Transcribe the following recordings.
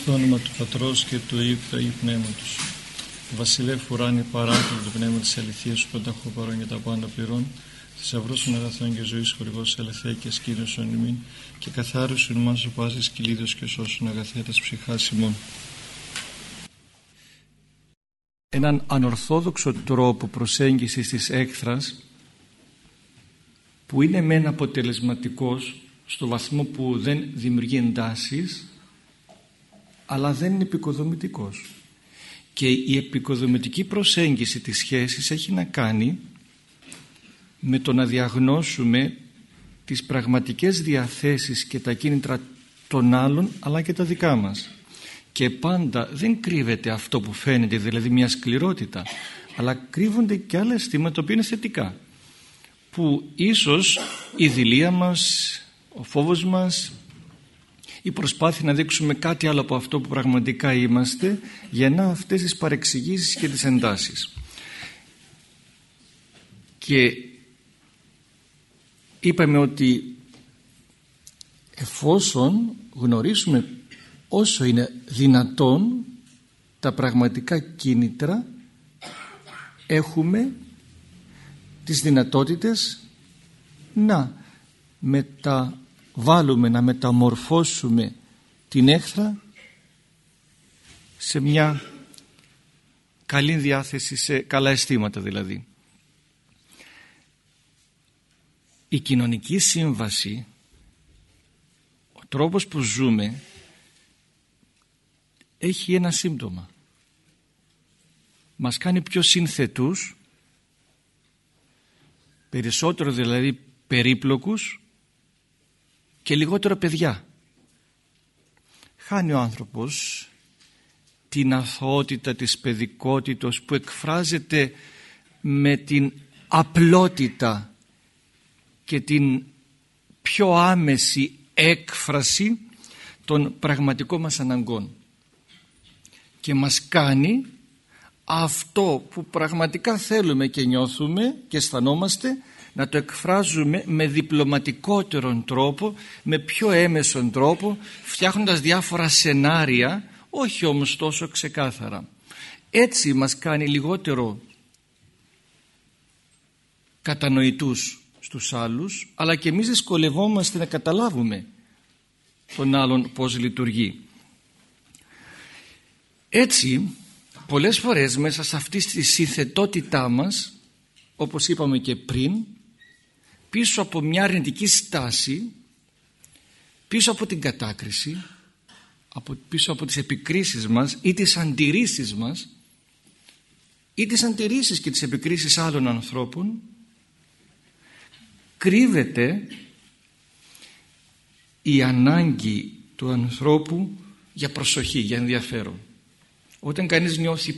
στο όνομα του Πατρός και του Υιού και του Αγίου Πνεύματος. Βασιλεύ ουράνι παράκλητο το πνεύμα της αληθείας σου πανταχώ παρόν για τα πάντα πληρών. Θησαυρό των αγαθών και ζωής χορηγός ελευθέα και σκήνιο ον και καθάρισον μας ο πάσης κυλίδος και σώσον αγαθέτας ψυχάς ημών. Έναν ανορθόδοξο τρόπο προσέγγισης της έκθρας που είναι μεν αποτελεσματικός στο βαθμό που δεν δημιουργεί εντάσεις αλλά δεν είναι επικοδομητικός. Και η επικοδομητική προσέγγιση της σχέσης έχει να κάνει με το να διαγνώσουμε τις πραγματικές διαθέσεις και τα κίνητρα των άλλων αλλά και τα δικά μας. Και πάντα δεν κρύβεται αυτό που φαίνεται δηλαδή μια σκληρότητα αλλά κρύβονται και άλλα αισθήματα που είναι θετικά που ίσως η δηλία μας, ο φόβος μας η προσπάθεια να δείξουμε κάτι άλλο από αυτό που πραγματικά είμαστε γεννά αυτές τις παρεξηγήσεις και τις εντάσεις. Και είπαμε ότι εφόσον γνωρίσουμε όσο είναι δυνατόν τα πραγματικά κίνητρα έχουμε τις δυνατότητες να μεταβάλουμε, να μεταμορφώσουμε την έχθρα σε μια καλή διάθεση, σε καλά αισθήματα δηλαδή. Η κοινωνική σύμβαση, ο τρόπος που ζούμε έχει ένα σύμπτωμα. Μας κάνει πιο συνθετούς περισσότερο δηλαδή περίπλοκους και λιγότερο παιδιά. Χάνει ο άνθρωπος την αθωότητα της παιδικότητος που εκφράζεται με την απλότητα και την πιο άμεση έκφραση των πραγματικών μας αναγκών και μας κάνει αυτό που πραγματικά θέλουμε και νιώθουμε και αισθανόμαστε να το εκφράζουμε με διπλωματικότερον τρόπο, με πιο έμεσον τρόπο, φτιάχνοντας διάφορα σενάρια, όχι όμως τόσο ξεκάθαρα. Έτσι μας κάνει λιγότερο κατανοητούς στους άλλους, αλλά και εμείς δυσκολευόμαστε να καταλάβουμε τον άλλον πώς λειτουργεί. Έτσι πολλές φορές μέσα σε αυτή τη συνθετότητά μας όπως είπαμε και πριν πίσω από μια αρνητική στάση πίσω από την κατάκριση από, πίσω από τις επικρίσεις μας ή τις αντιρρήσεις μας ή τις αντιρρήσεις και τις επικρίσεις άλλων ανθρώπων κρύβεται η ανάγκη του ανθρώπου για προσοχή, για ενδιαφέρον. Όταν κανείς νιώθει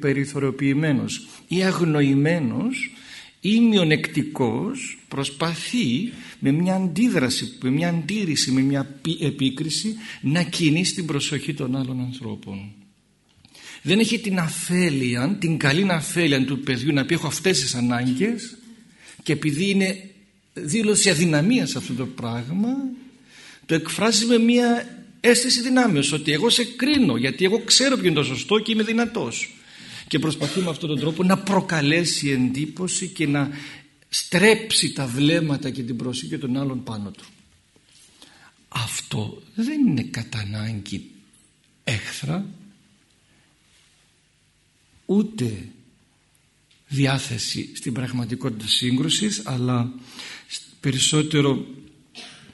περιθωριοποιημένος ή αγνοημένος ή μειονεκτικός προσπαθεί με μια αντίδραση, με μια αντίρρηση, με μια επίκριση να κινήσει την προσοχή των άλλων ανθρώπων. Δεν έχει την αφέλεια, την καλή αφέλεια του παιδιού να πει έχω αυτές τις ανάγκες και επειδή είναι δήλωση αδυναμίας αυτό το πράγμα το εκφράζει με μια αίσθηση δυνάμεως ότι εγώ σε κρίνω γιατί εγώ ξέρω ποιο είναι το σωστό και είμαι δυνατός και προσπαθεί με αυτόν τον τρόπο να προκαλέσει εντύπωση και να στρέψει τα βλέμματα και την προσοχή των άλλων πάνω του. Αυτό δεν είναι κατά ανάγκη έχθρα ούτε διάθεση στην πραγματικότητα σύγκρουσης αλλά περισσότερο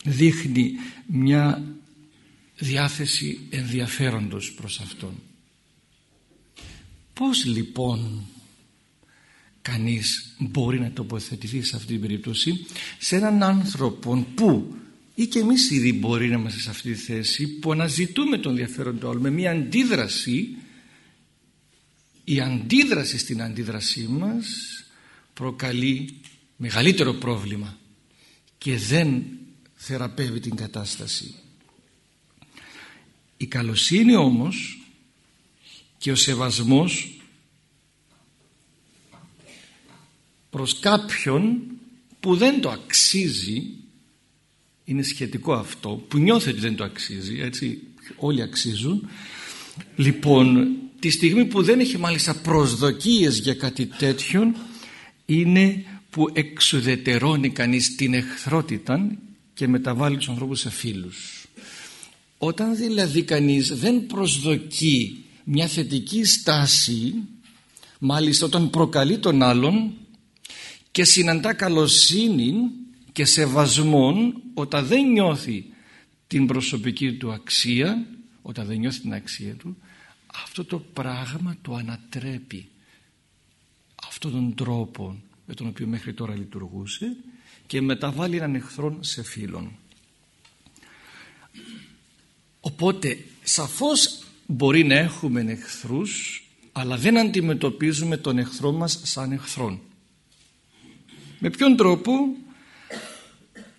δείχνει μια διάθεση ενδιαφέροντος προς Αυτόν. Πώς λοιπόν κανείς μπορεί να τοποθετηθεί σε αυτή την περίπτωση σε έναν άνθρωπο που ή και εμείς ήδη μπορεί να είμαστε σε αυτή τη θέση που αναζητούμε τον ενδιαφέρον του άλλου με μια αντίδραση η αντίδραση στην αντίδρασή μας προκαλεί μεγαλύτερο πρόβλημα και δεν θεραπεύει την κατάσταση. Η καλοσύνη όμως και ο σεβασμός προς κάποιον που δεν το αξίζει είναι σχετικό αυτό που νιώθει ότι δεν το αξίζει έτσι όλοι αξίζουν. Λοιπόν τη στιγμή που δεν έχει μάλιστα προσδοκίες για κάτι τέτοιο είναι που εξουδετερώνει κανείς την εχθρότητα και μεταβάλλει τους ανθρώπους σε φίλους. Όταν δηλαδή κανείς δεν προσδοκεί μια θετική στάση μάλιστα όταν προκαλεί τον άλλον και συναντά καλοσύνη και σεβασμόν όταν δεν νιώθει την προσωπική του αξία όταν δεν νιώθει την αξία του αυτό το πράγμα το ανατρέπει αυτόν τον τρόπο με τον οποίο μέχρι τώρα λειτουργούσε και μεταβάλλει έναν εχθρόν σε φίλον. Οπότε σαφώς μπορεί να έχουμε εχθρούς αλλά δεν αντιμετωπίζουμε τον εχθρό μας σαν εχθρόν. Με ποιον τρόπο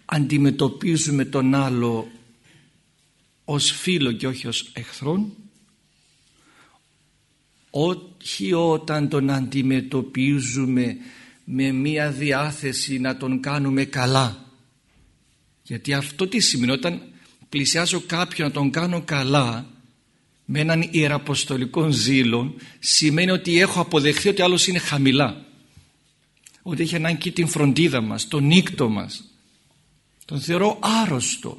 αντιμετωπίζουμε τον άλλο ως φίλο και όχι ως εχθρόν; Όχι όταν τον αντιμετωπίζουμε με μία διάθεση να τον κάνουμε καλά. Γιατί αυτό τι σημαίνει όταν πλησιάζω κάποιον να τον κάνω καλά με έναν ιεραποστολικό ζήλο σημαίνει ότι έχω αποδεχθεί ότι άλλος είναι χαμηλά. Ότι έχει ανάγκη την φροντίδα μας, τον νύκτο μας. Τον θεωρώ άρρωστο.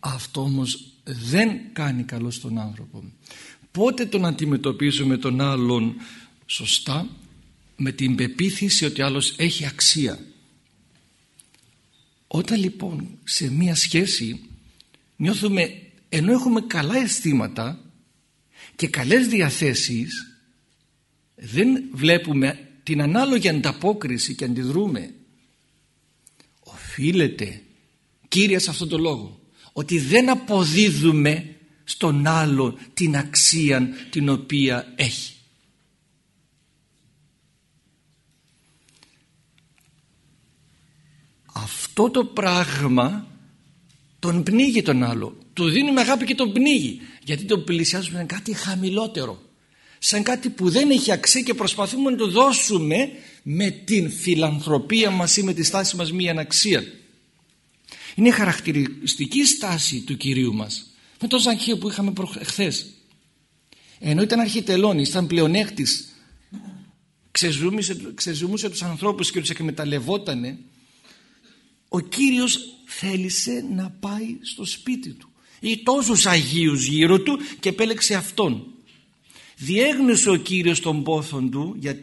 Αυτό όμως δεν κάνει καλό στον άνθρωπο. Πότε τον αντιμετωπίζουμε τον άλλον σωστά; Με την πεποίθηση ότι άλλος έχει αξία. Όταν λοιπόν σε μία σχέση νιώθουμε ενώ έχουμε καλά αισθήματα και καλές διαθέσεις δεν βλέπουμε την ανάλογη ανταπόκριση και αντιδρούμε. Οφείλεται κύριε σε αυτόν τον λόγο ότι δεν αποδίδουμε στον άλλο την αξία την οποία έχει. Αυτό το πράγμα τον πνίγει τον άλλο του δίνουμε αγάπη και τον πνίγει. Γιατί τον πλησιάζουμε σαν κάτι χαμηλότερο. Σαν κάτι που δεν έχει αξία και προσπαθούμε να το δώσουμε με την φιλανθρωπία μας ή με τη στάση μας μία αναξία. Είναι χαρακτηριστική στάση του Κυρίου μας. Με τον Ζαχείο που είχαμε χθες ενώ ήταν αρχιτελώνης, ήταν πλεονέκτης ξεζούμισε, ξεζούμισε τους ανθρώπους και τους εκμεταλλευότανε ο Κύριος θέλησε να πάει στο σπίτι του ή τόσους Αγίους γύρω του και επέλεξε αυτόν. Διέγνωσε ο Κύριος τον πόθον του για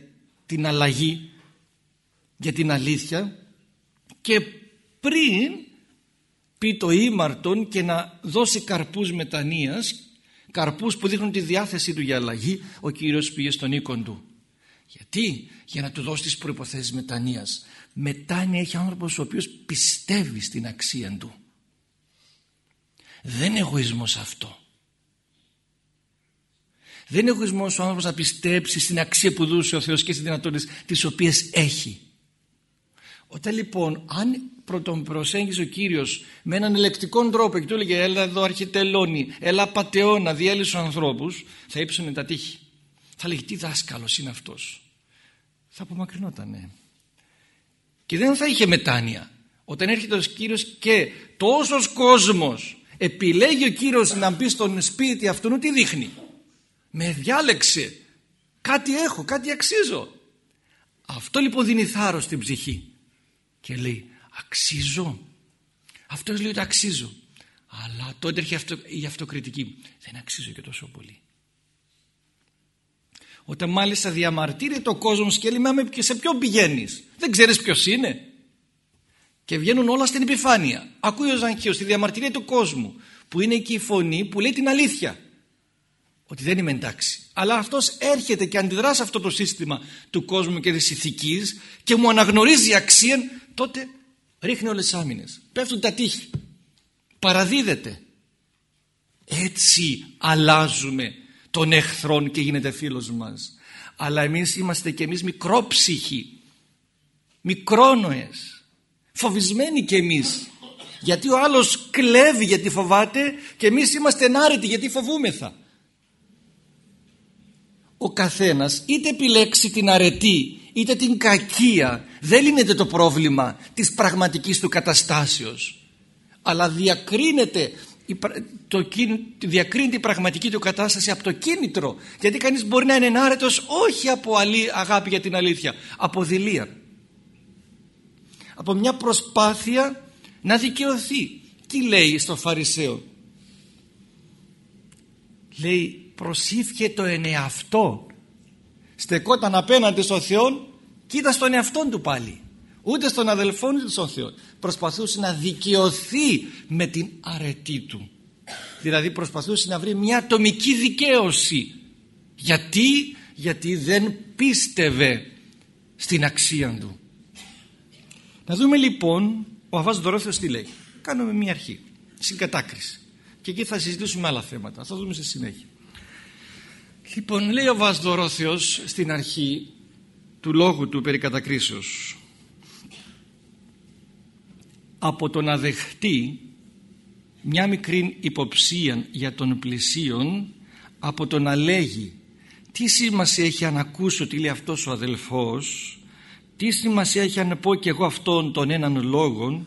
την αλλαγή για την αλήθεια και πριν πει το ήμαρτον και να δώσει καρπούς μετανοίας καρπούς που δείχνουν τη διάθεσή του για αλλαγή ο Κύριος πήγε στον οίκον του. Γιατί; Για να του δώσει τις προϋποθέσεις μετανοίας. Μετάνοια έχει άνθρωπος ο οποίος πιστεύει στην αξία του δεν είναι εγωισμός αυτό. Δεν είναι εγωισμός ο άνθρωπος να πιστέψει στην αξία που δούσε ο Θεός και στις δυνατότητες τις οποίες έχει. Όταν λοιπόν αν τον προσέγγισε ο Κύριος με έναν ελεκτικό τρόπο και του έλεγε έλα εδώ αρχιτελώνει, έλα πατεώνα, διέλυσε τους ανθρώπους θα ύψωνε τα τείχη. Θα λέγει τι δάσκαλος είναι αυτός θα απομακρυνότανε. Και δεν θα είχε μετάνοια. Όταν έρχεται ο Κύριος και τόσος κόσμος επιλέγει ο Κύριος να μπει στον σπίτι αυτού τι δείχνει; Με διάλεξε. Κάτι έχω, κάτι αξίζω. Αυτό λοιπόν δίνει θάρρος στην ψυχή. Και λέει αξίζω αυτός λέει ότι αξίζω αλλά τότε έρχεται η αυτοκριτική. Δεν αξίζω και τόσο πολύ όταν μάλιστα διαμαρτύρεται ο κόσμος και λέει και σε ποιον πηγαίνεις; Δεν ξέρεις ποιος είναι και βγαίνουν όλα στην επιφάνεια. Ακούει ο Ζανχίος στη διαμαρτυρία του κόσμου που είναι εκεί η φωνή που λέει την αλήθεια. Ότι δεν είμαι εντάξει. Αλλά αυτός έρχεται και αντιδρά σε αυτό το σύστημα του κόσμου και της ηθικής και μου αναγνωρίζει αξία τότε ρίχνει όλες τις άμυνες. Πέφτουν τα τείχη. Παραδίδεται. Έτσι αλλάζουμε τον εχθρόν και γίνεται φίλος μας. Αλλά εμείς είμαστε και εμείς μικρόψυχοι μικρόνοες φοβισμένοι και εμείς. Γιατί ο άλλος κλέβει γιατί φοβάται και εμείς είμαστε ενάρετοι γιατί φοβούμεθα. Ο καθένας είτε επιλέξει την αρετή είτε την κακία δεν λύνεται το πρόβλημα της πραγματικής του καταστάσεως. Αλλά διακρίνεται το, διακρίνει την πραγματική του κατάσταση από το κίνητρο. Γιατί κανείς μπορεί να είναι ενάρετος όχι από αγάπη για την αλήθεια από δηλία από μια προσπάθεια να δικαιωθεί. Τι λέει στο Φαρισαίο; Λέει προσήφιε το ενεαυτό στεκόταν απέναντι στον Θεό κοίτα στον εαυτόν του πάλι. Ούτε στον αδελφόν ούτε στον Θεό. Προσπαθούσε να δικαιωθεί με την αρετή του. Δηλαδή προσπαθούσε να βρει μια ατομική δικαίωση. Γιατί; Γιατί δεν πίστευε στην αξία του να δούμε λοιπόν ο Αβάς Δωρόθεος τι λέει. Κάνουμε μια αρχή συγκατάκριση και εκεί θα συζητήσουμε άλλα θέματα. Θα δούμε στη συνέχεια λοιπόν λέει ο Αβάς Δωρόθεος στην αρχή του λόγου του περί κατακρίσεως. Από το να δεχτεί μια μικρή υποψία για τον πλησίον από το να λέγει τι σημασία έχει αν ακούσω τι λέει αυτός ο αδελφός τι σημασία έχει αν πω και εγώ αυτόν τον έναν λόγον;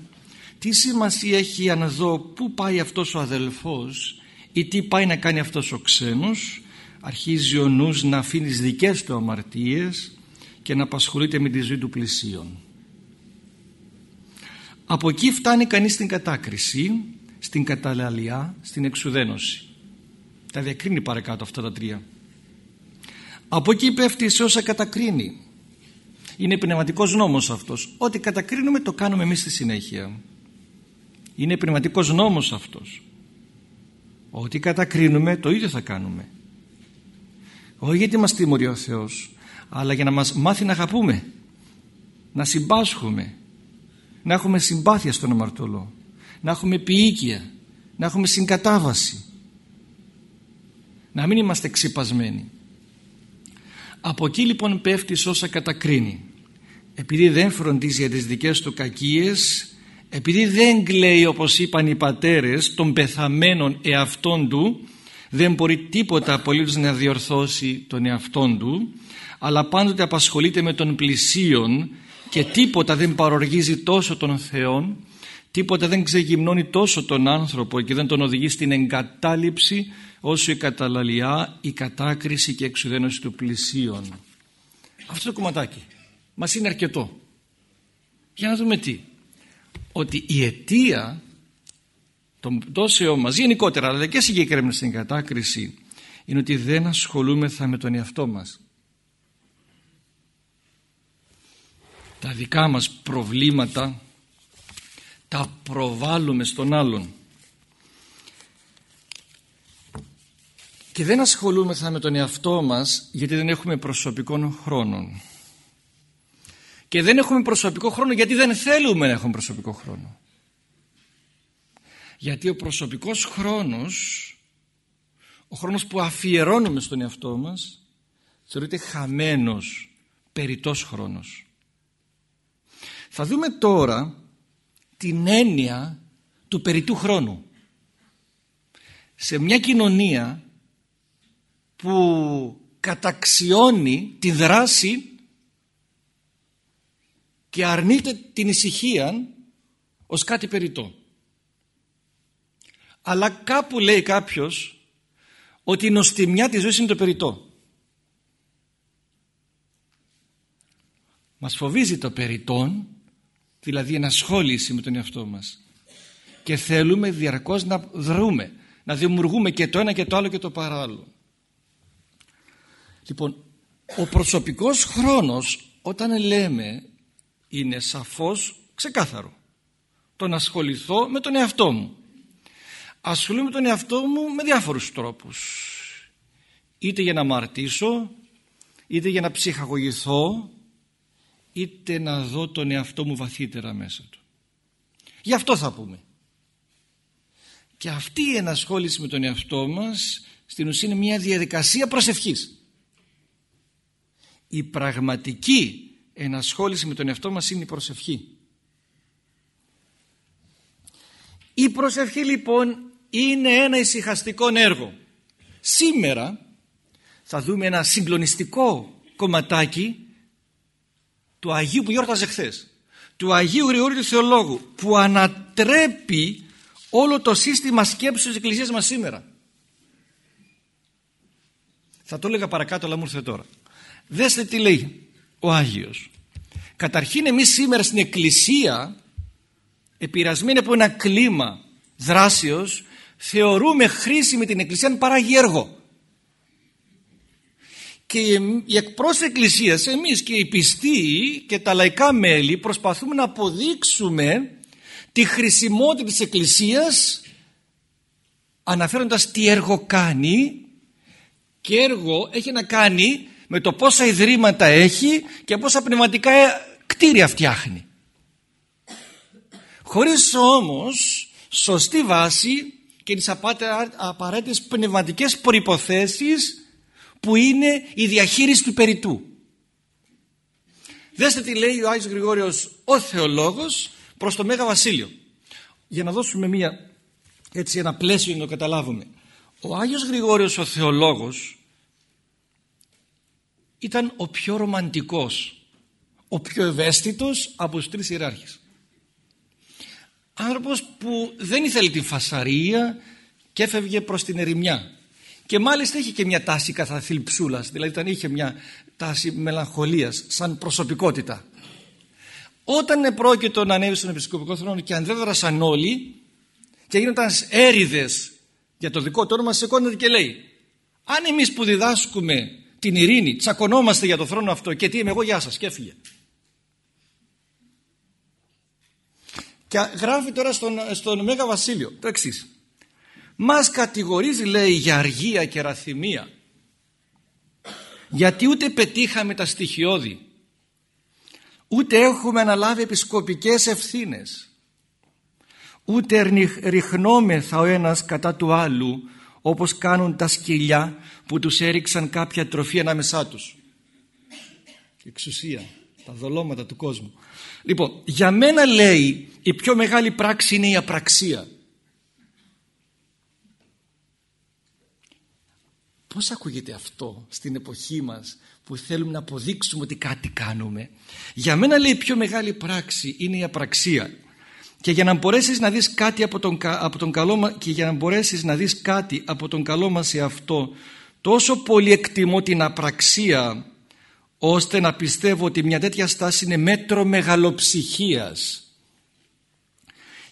Τι σημασία έχει αν δω πού πάει αυτός ο αδελφός ή τι πάει να κάνει αυτός ο ξένος; Αρχίζει ο νους να αφήνει δικές του αμαρτίες και να απασχολείται με τη ζωή του πλησίον από εκεί φτάνει κανείς στην κατάκριση, στην καταλαλιά, στην εξουδένωση. Τα διακρίνει παρακάτω αυτά τα τρία. Από εκεί πέφτει σε όσα κατακρίνει. Είναι πνευματικός νόμος αυτός. Ό,τι κατακρίνουμε το κάνουμε εμείς στη συνέχεια. Είναι πνευματικός νόμος αυτός. Ό,τι κατακρίνουμε το ίδιο θα κάνουμε. Όχι γιατί μας τιμωρεί ο Θεός, αλλά για να μας μάθει να αγαπούμε, να συμπάσχουμε, να έχουμε συμπάθεια στον αμαρτωλό να έχουμε ποιήκεια να έχουμε συγκατάβαση να μην είμαστε ξυπασμένοι από εκεί λοιπόν πέφτει όσα κατακρίνει επειδή δεν φροντίζει για τις δικές του κακίες επειδή δεν κλαίει όπως είπαν οι πατέρες των πεθαμένων εαυτών του δεν μπορεί τίποτα απολύτως να διορθώσει τον εαυτόν του αλλά πάντοτε απασχολείται με τον πλησίον και τίποτα δεν παροργίζει τόσο τον Θεό τίποτα δεν ξεγυμνώνει τόσο τον άνθρωπο και δεν τον οδηγεί στην εγκατάλειψη όσο η καταλαλιά, η κατάκριση και η εξουδένωση του πλησίον. Αυτό το κομματάκι μας είναι αρκετό. Για να δούμε τι. Ότι η αιτία των πτώσεων μας γενικότερα αλλά και συγκεκριμένα στην κατάκριση είναι ότι δεν ασχολούμεθα με τον εαυτό μας. τα δικά μας προβλήματα τα προβάλλουμε στον άλλον και δεν ασχολούμεθα με τον εαυτό μας γιατί δεν έχουμε προσωπικό χρόνο και δεν έχουμε προσωπικό χρόνο γιατί δεν θέλουμε να έχουμε προσωπικό χρόνο γιατί ο προσωπικός χρόνος ο χρόνος που αφιερώνουμε στον εαυτό μας θεωρείται χαμένος περιτός χρόνος θα δούμε τώρα την έννοια του περιτού χρόνου. Σε μια κοινωνία που καταξιώνει τη δράση και αρνείται την ησυχία ως κάτι περιττό. Αλλά κάπου λέει κάποιος ότι η νοστιμιά της ζωής είναι το περιττό. Μας φοβίζει το περιττόν δηλαδή ενασχόληση με τον εαυτό μας και θέλουμε διαρκώς να δρούμε να δημιουργούμε και το ένα και το άλλο και το παράλληλο λοιπόν ο προσωπικός χρόνος όταν λέμε είναι σαφώς ξεκάθαρο το να ασχοληθώ με τον εαυτό μου ασχολούμαι με τον εαυτό μου με διάφορους τρόπους είτε για να μαρτήσω είτε για να ψυχαγωγηθώ είτε να δω τον εαυτό μου βαθύτερα μέσα του. Γι' αυτό θα πούμε. Και αυτή η ενασχόληση με τον εαυτό μας στην ουσία είναι μια διαδικασία προσευχής. Η πραγματική ενασχόληση με τον εαυτό μας είναι η προσευχή. Η προσευχή λοιπόν είναι ένα ησυχαστικό έργο. Σήμερα θα δούμε ένα συγκλονιστικό κομματάκι του Αγίου που γιόρταζε χθες, του Αγίου Γρηγόρη του Θεολόγου που ανατρέπει όλο το σύστημα σκέψης της Εκκλησίας μας σήμερα. Θα το έλεγα παρακάτω αλλά μου ήρθε τώρα. Δέστε τι λέει ο Άγιος. Καταρχήν εμείς σήμερα στην Εκκλησία επηρασμένοι από ένα κλίμα δράσεως θεωρούμε χρήσιμη την Εκκλησία παράγει έργο. Και οι εκπρόσωποι Εκκλησίας, εμείς και οι πιστοί και τα λαϊκά μέλη προσπαθούμε να αποδείξουμε τη χρησιμότητα της Εκκλησίας αναφέροντας τι έργο κάνει και έργο έχει να κάνει με το πόσα ιδρύματα έχει και πόσα πνευματικά κτίρια φτιάχνει. Χωρίς όμως σωστή βάση και τις απαραίτητες πνευματικές προϋποθέσεις που είναι η διαχείριση του περιτού. Δέστε τι λέει ο Άγιος Γρηγόριος ο θεολόγος προς το Μέγα Βασίλειο. Για να δώσουμε μια, έτσι ένα πλαίσιο για να το καταλάβουμε. Ο Άγιος Γρηγόριος ο θεολόγος ήταν ο πιο ρομαντικός, ο πιο ευαίσθητος από τους τρεις ιεράρχες. Άνθρωπος που δεν ήθελε την φασαρία και έφευγε προς την ερημιά. Και μάλιστα είχε και μια τάση κατά θλιψούλας, δηλαδή ήταν είχε μια τάση μελαγχολίας σαν προσωπικότητα. Όταν επρόκειτο να ανέβει στον επισκοπικό θρόνο και αντέδρασαν όλοι και γίνονταν έρηδες για το δικό του όνομα, σηκώνεται και λέει αν εμείς που διδάσκουμε την ειρήνη. Τσακωνόμαστε για το θρόνο αυτό. Και τι είμαι εγώ γεια σας. Και έφυγε. Και γράφει τώρα στον, στον Μέγα Βασίλειο το εξής. Μας κατηγορίζει λέει για αργία και ραθυμία. Γιατί ούτε πετύχαμε τα στοιχειώδη. Ούτε έχουμε αναλάβει επισκοπικές ευθύνες. Ούτε ριχνόμεθα ο ένας κατά του άλλου όπως κάνουν τα σκυλιά που τους έριξαν κάποια τροφή ανάμεσά τους εξουσία τα δολώματα του κόσμου λοιπόν για μένα λέει η πιο μεγάλη πράξη είναι η απραξία Πώς ακούγεται αυτό στην εποχή μας που θέλουμε να αποδείξουμε ότι κάτι κάνουμε; Για μένα λέει η πιο μεγάλη πράξη είναι η απραξία. Και για να μπορέσεις να δεις κάτι από τον, από τον καλό και για να μπορέσεις να δεις κάτι από τον καλό μας σε αυτό τόσο πολύ εκτιμώ την απραξία ώστε να πιστεύω ότι μια τέτοια στάση είναι μέτρο μεγαλοψυχίας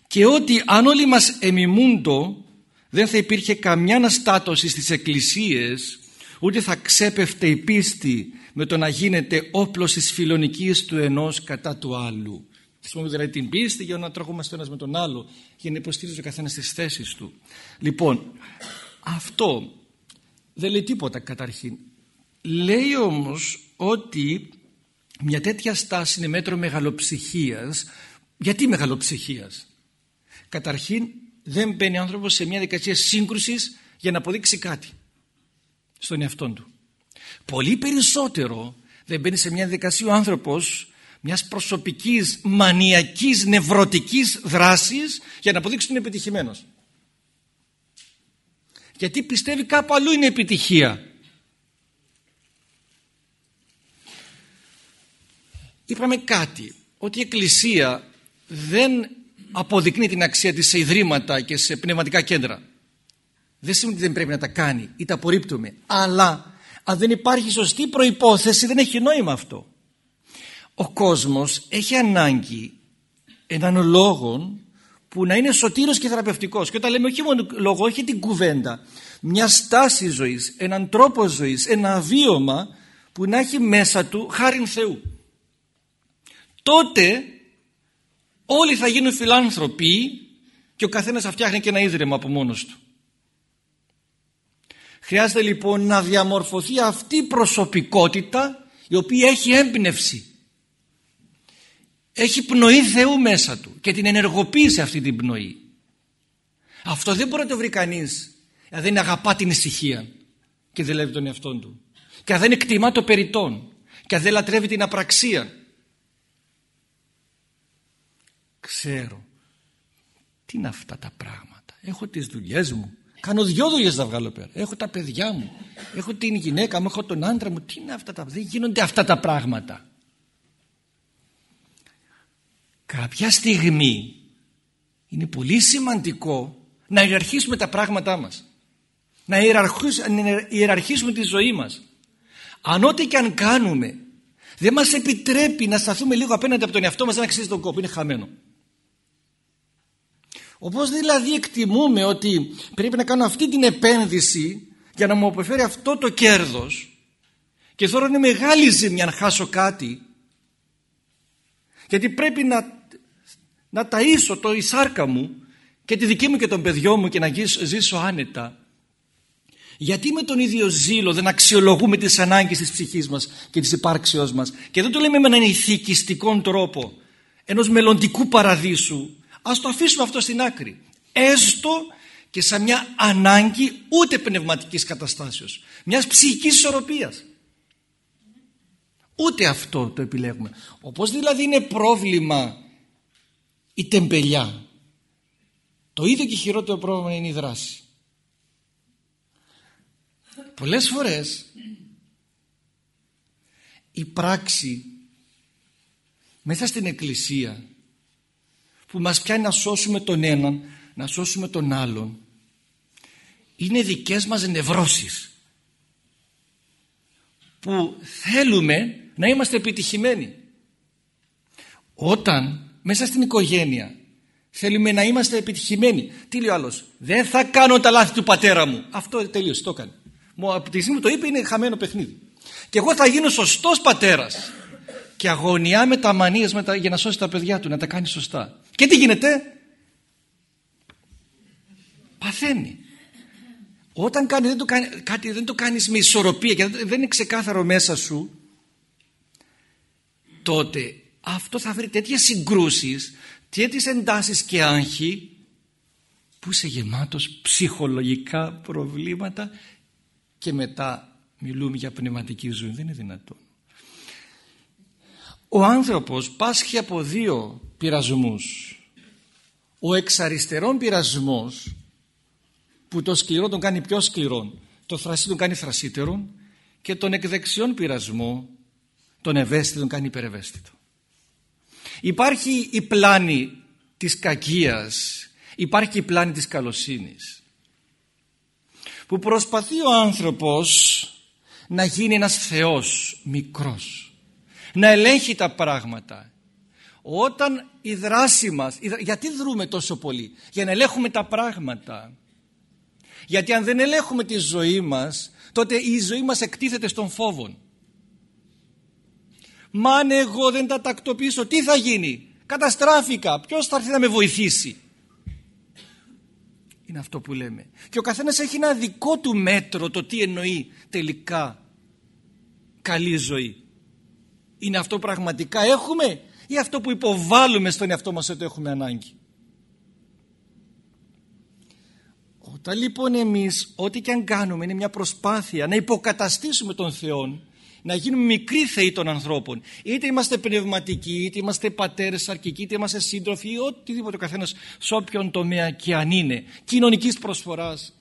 και ότι αν όλοι μας εμιμούντο δεν θα υπήρχε καμιά αναστάτωση στις εκκλησίες ούτε θα ξέπεφτε η πίστη με το να γίνεται όπλος της φιλονικής του ενός κατά του άλλου. Χρησιμοποιούμε δηλαδή την πίστη για να τρέχουμε ένας με τον άλλο για να υποστηρίζει ο καθένας τις θέσεις του. Λοιπόν, αυτό δεν λέει τίποτα καταρχήν. Λέει όμως ότι μια τέτοια στάση είναι μέτρο μεγαλοψυχίας. Γιατί μεγαλοψυχίας; Καταρχήν δεν μπαίνει ο άνθρωπος σε μια δικασία σύγκρουσης για να αποδείξει κάτι στον εαυτό του. Πολύ περισσότερο δεν μπαίνει σε μια δικασία ο άνθρωπος μιας προσωπικής, μανιακής, νευρωτικής δράσης για να αποδείξει ότι είναι επιτυχημένος. Γιατί πιστεύει κάπου αλλού είναι επιτυχία. Είπαμε κάτι, ότι η Εκκλησία δεν αποδεικνύει την αξία της σε ιδρύματα και σε πνευματικά κέντρα. Δεν σημαίνει ότι δεν πρέπει να τα κάνει ή τα απορρίπτουμε. Αλλά αν δεν υπάρχει σωστή προϋπόθεση δεν έχει νόημα αυτό. Ο κόσμος έχει ανάγκη έναν λόγο που να είναι σωτήρος και θεραπευτικός. Και όταν λέμε όχι μόνο λόγο, όχι την κουβέντα. Μια στάση ζωής, έναν τρόπο ζωής, ένα βίωμα που να έχει μέσα του χάριν Θεού. Τότε όλοι θα γίνουν φιλάνθρωποι και ο καθένας θα φτιάχνει και ένα ίδρυμα από μόνος του. Χρειάζεται λοιπόν να διαμορφωθεί αυτή η προσωπικότητα η οποία έχει έμπνευση. Έχει πνοή Θεού μέσα του και την ενεργοποίησε αυτή την πνοή. Αυτό δεν μπορεί να το βρει κανείς. Αν δεν αγαπά την ησυχία και δεν λέει τον εαυτό του. Και αν δεν εκτιμά το περιττόν και αν δεν λατρεύει την απραξία. Ξέρω. Τι είναι αυτά τα πράγματα. Έχω τις δουλειές μου. Κάνω δυο δουλειές να βγάλω πέρα. Έχω τα παιδιά μου. Έχω την γυναίκα μου. Έχω τον άντρα μου. Τι είναι αυτά τα δεν γίνονται αυτά τα πράγματα κάποια στιγμή είναι πολύ σημαντικό να ιεραρχήσουμε τα πράγματά μας να ιεραρχήσουμε τη ζωή μας. Αν ό,τι και αν κάνουμε δεν μας επιτρέπει να σταθούμε λίγο απέναντι από τον εαυτό μας δεν αξίζει τον κόπο, είναι χαμένο. Όπως δηλαδή εκτιμούμε ότι πρέπει να κάνω αυτή την επένδυση για να μου αποφέρει αυτό το κέρδος και τώρα είναι μεγάλη ζημιά να χάσω κάτι γιατί πρέπει να, να ταΐσω το ισάρκα μου και τη δική μου και των παιδιών μου και να ζήσω άνετα. Γιατί με τον ίδιο ζήλο δεν αξιολογούμε τις ανάγκες της ψυχής μας και της υπάρξεώς μας; Και δεν το λέμε με έναν ηθικιστικό τρόπο ενός μελλοντικού παραδείσου. Ας το αφήσουμε αυτό στην άκρη. Έστω και σαν μια ανάγκη ούτε πνευματικής καταστάσεως μιας ψυχικής ισορροπίας. Ούτε αυτό το επιλέγουμε. Όπως δηλαδή είναι πρόβλημα η τεμπελιά. Το ίδιο και χειρότερο πρόβλημα είναι η δράση. Πολλές φορές η πράξη μέσα στην εκκλησία που μας πιάνει να σώσουμε τον έναν να σώσουμε τον άλλον είναι δικές μας νευρώσεις που θέλουμε να είμαστε επιτυχημένοι. Όταν μέσα στην οικογένεια. Θέλουμε να είμαστε επιτυχημένοι. Τι λέει ο άλλος δεν θα κάνω τα λάθη του πατέρα μου αυτό τελείωσε το έκανε. Μου από τη στιγμή που το είπε είναι χαμένο παιχνίδι. Και εγώ θα γίνω σωστός πατέρας και αγωνιά με τα μανίες με τα, για να σώσει τα παιδιά του να τα κάνει σωστά και τι γίνεται; Παθαίνει. Όταν κάνει, δεν το κάνει, κάτι δεν το κάνεις με ισορροπία και δεν είναι ξεκάθαρο μέσα σου τότε αυτό θα βρει τέτοιες συγκρούσεις τέτοιες εντάσεις και άγχη που είσαι γεμάτος ψυχολογικά προβλήματα και μετά μιλούμε για πνευματική ζωή. Δεν είναι δυνατόν. Ο άνθρωπος πάσχει από δύο πειρασμούς. Ο εξαριστερών πειρασμός που το σκληρό τον κάνει πιο σκληρό το θρασί τον κάνει θρασίτερο και τον εκδεξιών πειρασμό τον ευαίσθητο τον κάνει υπερευαίσθητο υπάρχει η πλάνη της κακίας υπάρχει η πλάνη της καλοσύνης που προσπαθεί ο άνθρωπος να γίνει ένας θεός μικρός να ελέγχει τα πράγματα. Όταν η δράση μας γιατί δρούμε τόσο πολύ; Για να ελέγχουμε τα πράγματα. Γιατί αν δεν ελέγχουμε τη ζωή μας τότε η ζωή μας εκτίθεται στον φόβο μα αν εγώ δεν τα τακτοποιήσω τι θα γίνει; Καταστράφηκα. Ποιος θα έρθει να με βοηθήσει; Είναι αυτό που λέμε. Και ο καθένας έχει ένα δικό του μέτρο το τι εννοεί τελικά καλή ζωή. Είναι αυτό πραγματικά έχουμε ή αυτό που υποβάλλουμε στον εαυτό μας ότι έχουμε ανάγκη; Όταν λοιπόν εμείς ό,τι και αν κάνουμε είναι μια προσπάθεια να υποκαταστήσουμε τον Θεό να γίνουμε μικροί θεοί των ανθρώπων. Είτε είμαστε πνευματικοί είτε είμαστε πατέρες αρκικοί είτε είμαστε σύντροφοι ή οτιδήποτε ο καθένας σε όποιον τομέα και αν είναι. Κοινωνικής προσφοράς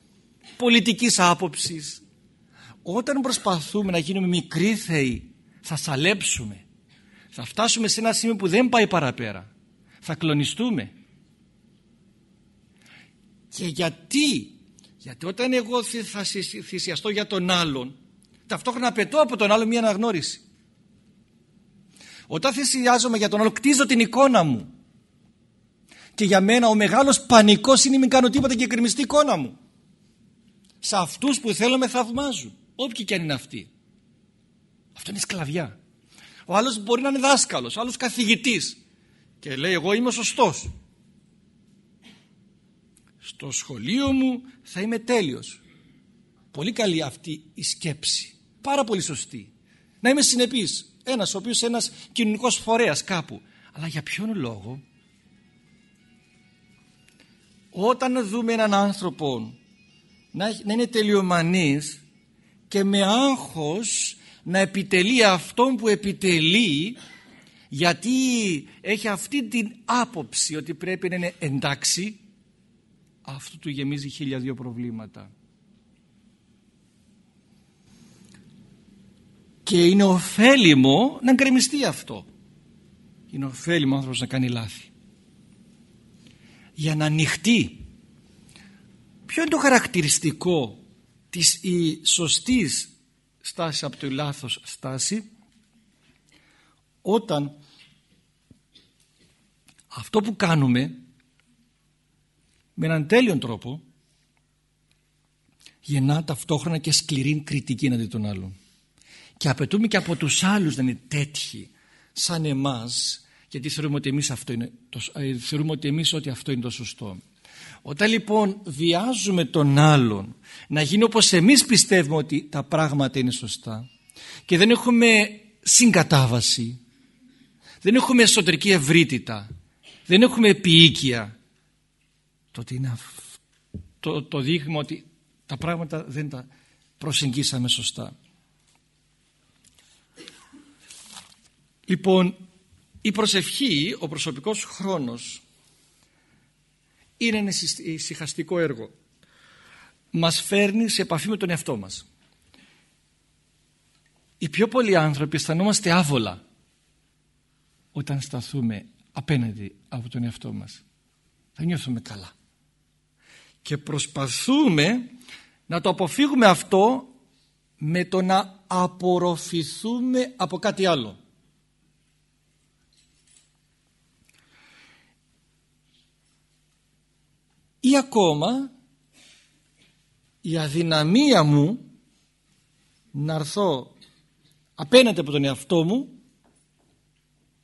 πολιτικής άποψης. Όταν προσπαθούμε να γίνουμε μικροί θεοί θα σαλέψουμε. Θα φτάσουμε σε ένα σημείο που δεν πάει παραπέρα. Θα κλονιστούμε. Και γιατί; Γιατί όταν εγώ θα θυσιαστώ για τον άλλον ταυτόχρονα απαιτώ από τον άλλο μια αναγνώριση όταν θυσιάζομαι για τον άλλο κτίζω την εικόνα μου και για μένα ο μεγάλος πανικός είναι μην κάνω τίποτα και κρεμιστεί εικόνα μου σε αυτούς που θέλω με θαυμάζουν όποιοι και αν είναι αυτοί αυτό είναι σκλαβιά ο άλλος μπορεί να είναι δάσκαλος, ο άλλος καθηγητής και λέει εγώ είμαι σωστός. Στο σχολείο μου θα είμαι τέλειος. Πολύ καλή αυτή η σκέψη. Πάρα πολύ σωστή. Να είμαι συνεπής. Ένας ο οποίος ένας κοινωνικός φορέας κάπου. Αλλά για ποιον λόγο; Όταν δούμε έναν άνθρωπο να είναι τελειομανής και με άγχος να επιτελεί αυτόν που επιτελεί γιατί έχει αυτή την άποψη ότι πρέπει να είναι εντάξει αυτό του γεμίζει χίλια δύο προβλήματα και είναι ωφέλιμο να γκρεμιστεί αυτό είναι ωφέλιμο ο άνθρωπος να κάνει λάθη για να ανοιχτεί. Ποιο είναι το χαρακτηριστικό της η σωστής στάση από το λάθος στάση; Όταν αυτό που κάνουμε με έναν τέλειον τρόπο γεννά ταυτόχρονα και σκληρή κριτική εναντί των άλλων. Και απαιτούμε και από τους άλλους να είναι τέτοιοι σαν εμάς γιατί θεωρούμε ότι εμείς, αυτό είναι το, ε, θεωρούμε ότι εμείς ότι αυτό είναι το σωστό. Όταν λοιπόν βιάζουμε τον άλλον να γίνει όπως εμείς πιστεύουμε ότι τα πράγματα είναι σωστά και δεν έχουμε συγκατάβαση, δεν έχουμε εσωτερική ευρύτητα, δεν έχουμε επίοικια, τότε είναι το, το δείγμα ότι τα πράγματα δεν τα προσεγγίσαμε σωστά. Λοιπόν, η προσευχή, ο προσωπικός χρόνος είναι ένα ησυχαστικό έργο. Μας φέρνει σε επαφή με τον εαυτό μας. Οι πιο πολλοί άνθρωποι αισθανόμαστε άβολα όταν σταθούμε απέναντι από τον εαυτό μας. Θα νιώθουμε καλά. Και προσπαθούμε να το αποφύγουμε αυτό με το να απορροφηθούμε από κάτι άλλο. Ή ακόμα η αδυναμία μου να έρθω απέναντι από τον εαυτό μου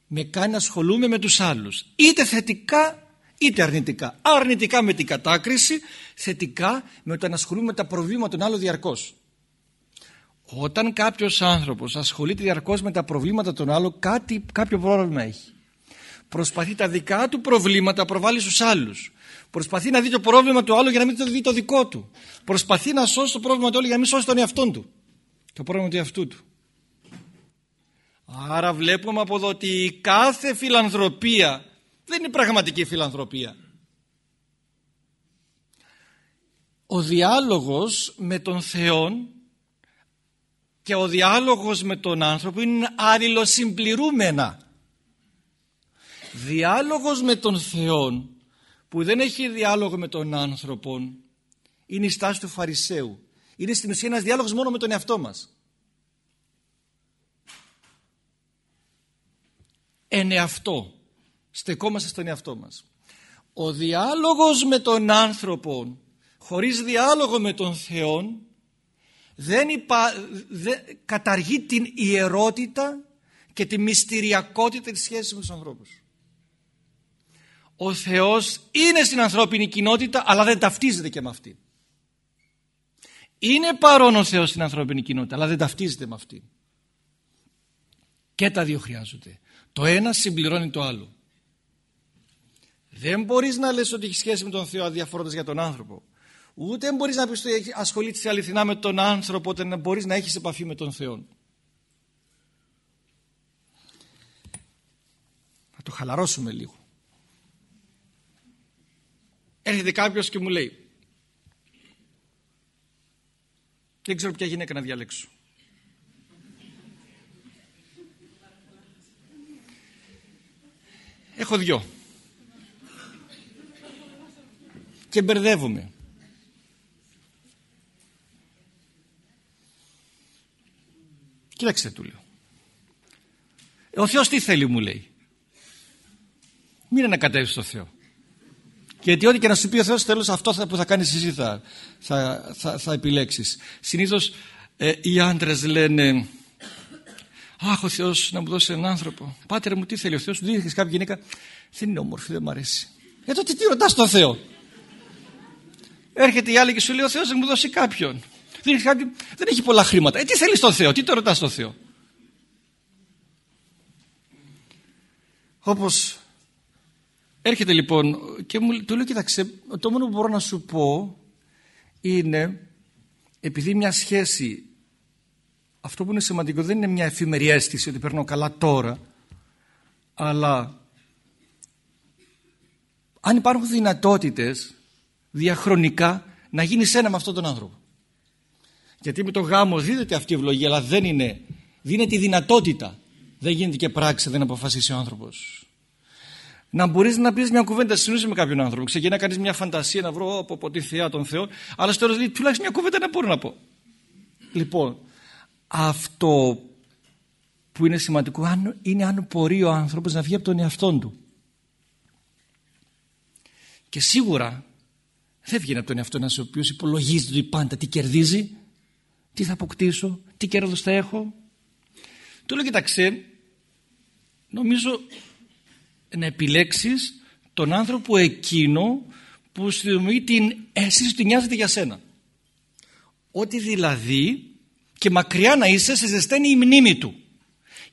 με κάνει να ασχολούμαι με τους άλλους. Είτε θετικά είτε αρνητικά. Αρνητικά με την κατάκριση θετικά με το να ασχολούμαι με τα προβλήματα των άλλων διαρκώς. Όταν κάποιος άνθρωπος ασχολείται διαρκώς με τα προβλήματα των άλλων κάτι, κάποιο πρόβλημα έχει. Προσπαθεί τα δικά του προβλήματα να προβάλλει στους άλλους Προσπαθεί να δει το πρόβλημα του άλλου για να μην το δει το δικό του. Προσπαθεί να σώσει το πρόβλημα του άλλου για να μην σώσει τον εαυτό του. Το πρόβλημα του εαυτού του. Άρα βλέπουμε από εδώ ότι η κάθε φιλανθρωπία δεν είναι πραγματική φιλανθρωπία. Ο διάλογος με τον Θεό και ο διάλογος με τον άνθρωπο είναι αλληλοσυμπληρούμενα. Διάλογος με τον Θεό που δεν έχει διάλογο με τον άνθρωπο είναι η στάση του Φαρισαίου. Είναι στην ουσία ένας διάλογος μόνο με τον εαυτό μας. Εν εαυτό. Στεκόμαστε στον εαυτό μας. Ο διάλογος με τον άνθρωπο χωρίς διάλογο με τον Θεό δεν, υπά, δεν καταργεί την ιερότητα και τη μυστηριακότητα της σχέσης με τους ανθρώπους ο Θεός είναι στην ανθρώπινη κοινότητα αλλά δεν ταυτίζεται και με αυτή. Είναι παρόν ο Θεός στην ανθρώπινη κοινότητα αλλά δεν ταυτίζεται με αυτή. Και τα δύο χρειάζονται. Το ένα συμπληρώνει το άλλο. Δεν μπορείς να λες ότι έχει σχέση με τον Θεό αδιαφορώντας για τον άνθρωπο. Ούτε μπορείς να πεις ότι ασχολείσαι αληθινά με τον άνθρωπο όταν μπορείς να έχεις επαφή με τον Θεό. Να το χαλαρώσουμε λίγο. Έρχεται κάποιος και μου λέει δεν ξέρω ποια γυναίκα να διαλέξω. Έχω δυο. Και μπερδεύομαι. Κοίταξε του λέω. Ο Θεός τι θέλει μου λέει. Μην ανακατεύεις στο Θεό. Γιατί ό,τι και να σου πει ο Θεός τέλος αυτό που θα κάνεις εσύ θα, θα, θα, θα επιλέξεις. Συνήθως ε, οι άντρες λένε Αχ ο Θεός να μου δώσει έναν άνθρωπο. Πάτερ μου τι θέλει ο Θεός σου δείχνεις κάποια γυναίκα. Δεν είναι όμορφη δεν μου αρέσει. Ε τότε τι ρωτάς τον Θεό; Έρχεται η άλλη και σου λέει ο Θεός να μου δώσει κάποιον. Δεν, κάποιον, δεν έχει πολλά χρήματα. Ε τι θέλεις τον Θεό. Τι το ρωτάς τον Θεό; Όπως Έρχεται λοιπόν και μου, του λέω κοίταξε το μόνο που μπορώ να σου πω είναι επειδή μια σχέση αυτό που είναι σημαντικό δεν είναι μια εφημερή αίσθηση ότι περνώ καλά τώρα αλλά αν υπάρχουν δυνατότητες διαχρονικά να γίνει ένα με αυτόν τον άνθρωπο γιατί με το γάμο δίδεται αυτή η ευλογία αλλά δεν είναι δίνεται η δυνατότητα. Δεν γίνεται και πράξη δεν αποφασίσει ο άνθρωπος να μπορείς να πεις μια κουβέντα συνήθως με κάποιον άνθρωπο. Ξεκινά να κάνεις μια φαντασία να βρω από, από τη θεά τον Θεό, αλλά στο τέλος λέει τουλάχιστον μια κουβέντα να μπορώ να πω. Λοιπόν, αυτό που είναι σημαντικό είναι αν μπορεί ο άνθρωπος να βγει από τον εαυτό του. Και σίγουρα δεν βγαίνει από τον εαυτό ένας ο οποίος υπολογίζει πάντα τι κερδίζει, τι θα αποκτήσω, τι κέρδος θα έχω. Του λέω κοιτάξτε, νομίζω να επιλέξεις τον άνθρωπο εκείνο που σου την αίσθηση ότι νοιάζεται για σένα. Ότι δηλαδή και μακριά να είσαι σε ζεσταίνει η μνήμη του.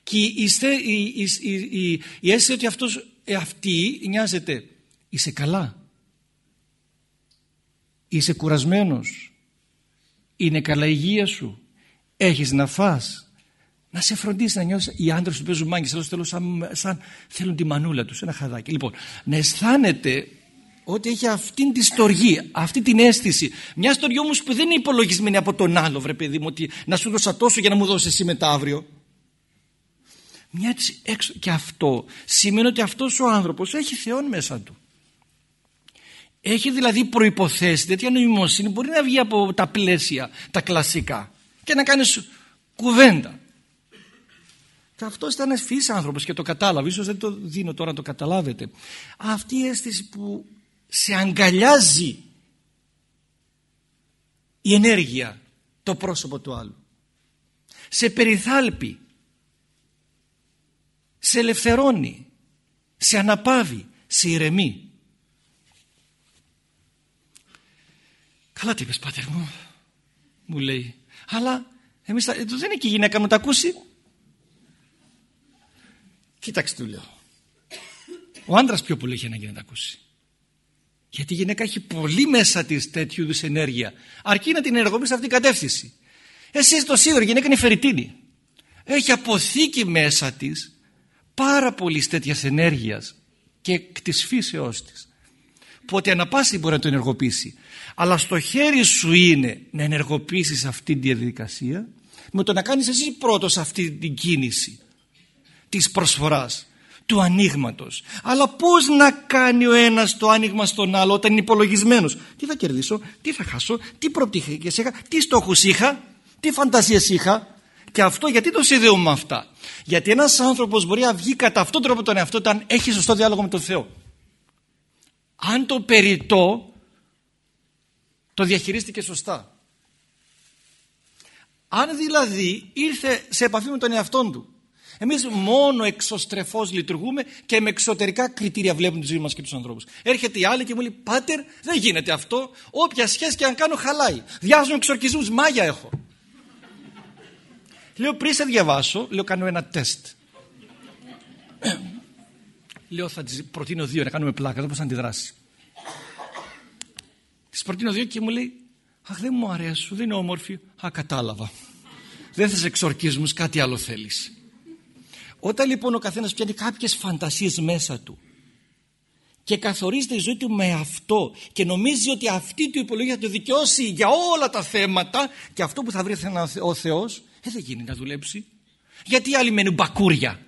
Και η, η, η, η αίσθηση ότι αυτός, ε, αυτή νοιάζεται. Είσαι καλά. Είσαι κουρασμένος. Είναι καλά η υγεία σου. Έχεις να φας να σε φροντίσει να νιώσει οι άντρες που παίζουν μάγκες, αλλά στο σαν, σαν θέλουν τη μανούλα τους, ένα χαδάκι. Λοιπόν, να αισθάνεται ότι έχει αυτήν τη στοργή, αυτή την αίσθηση. Μια στοργή όμως που δεν είναι υπολογισμένη από τον άλλο, βρε παιδί μου, ότι να σου δώσα τόσο για να μου δώσεις εσύ μετά αύριο. Μια έξω. Και αυτό σημαίνει ότι αυτός ο άνθρωπος έχει Θεόν μέσα του. Έχει δηλαδή προποθέσει τέτοια νοημοσύνη μπορεί να βγει από τα πλαίσια, τα κλασικά και να κάνεις κουβέντα. Και αυτός ήταν ευφύ άνθρωπος και το κατάλαβε. ίσως δεν το δίνω τώρα να το καταλάβετε. Αυτή η αίσθηση που σε αγκαλιάζει η ενέργεια, το πρόσωπο του άλλου. Σε περιθάλπει. Σε ελευθερώνει. Σε αναπαύει. Σε ηρεμεί. Καλά τι είπες πάτερ μου. Μου λέει. Αλλά εμείς δεν είναι και η γυναίκα μου τα ακούσει; Κοίταξε του λέω. Ο άντρας πιο πολύ έχει ανάγκη να τα ακούσει. Γιατί η γυναίκα έχει πολύ μέσα της τέτοιου είδους ενέργεια. Αρκεί να την ενεργοποιήσει σε αυτήν την κατεύθυνση. Εσύ το σίδερο, η γυναίκα είναι φεριτίνη. Έχει αποθήκη μέσα της πάρα πολύ τέτοιας ενέργειας και εκ της φύσεώ τη. Που ότι ανα πάση μπορεί να το ενεργοποιήσει. Αλλά στο χέρι σου είναι να ενεργοποιήσεις αυτή τη διαδικασία με το να κάνεις εσύ πρώτος αυτή την κίνηση της προσφοράς του ανοίγματος. Αλλά πώς να κάνει ο ένας το άνοιγμα στον άλλο όταν είναι υπολογισμένος; Τι θα κερδίσω, τι θα χάσω, τι προοπτικές είχα, τι στόχους είχα, τι φαντασίες είχα. Και αυτό γιατί το συνδέουμε με αυτά; Γιατί ένας άνθρωπος μπορεί να βγει κατά αυτόν τον τρόπο τον εαυτό όταν έχει σωστό διάλογο με τον Θεό. Αν το περιττό το διαχειρίστηκε σωστά. Αν δηλαδή ήρθε σε επαφή με τον εαυτό του εμείς μόνο εξωστρεφώς λειτουργούμε και με εξωτερικά κριτήρια βλέπουμε τη ζωή μας και τους ανθρώπους. Έρχεται η άλλη και μου λέει «Πάτερ, δεν γίνεται αυτό. Όποια σχέση και αν κάνω χαλάει. Διάζω εξορκισμούς, μάγια έχω». λέω πριν σε διαβάσω, λέω κάνω ένα τεστ. λέω θα της προτείνω δύο να κάνουμε πλάκα, δεν πώς θα αντιδράσει. Της προτείνω δύο και μου λέει «Αχ δεν μου αρέσουν, δεν είναι όμορφη». «Α κατάλαβα. Δεν θες εξορκισμούς, κάτι άλλο θέλεις». Όταν λοιπόν ο καθένας πιάνει κάποιες φαντασίες μέσα του και καθορίζεται η ζωή του με αυτό και νομίζει ότι αυτή του υπολογία θα το δικαιώσει για όλα τα θέματα και αυτό που θα βρει ο Θεός ε, δεν γίνει να δουλέψει. Γιατί άλλοι μένουν μπακούρια.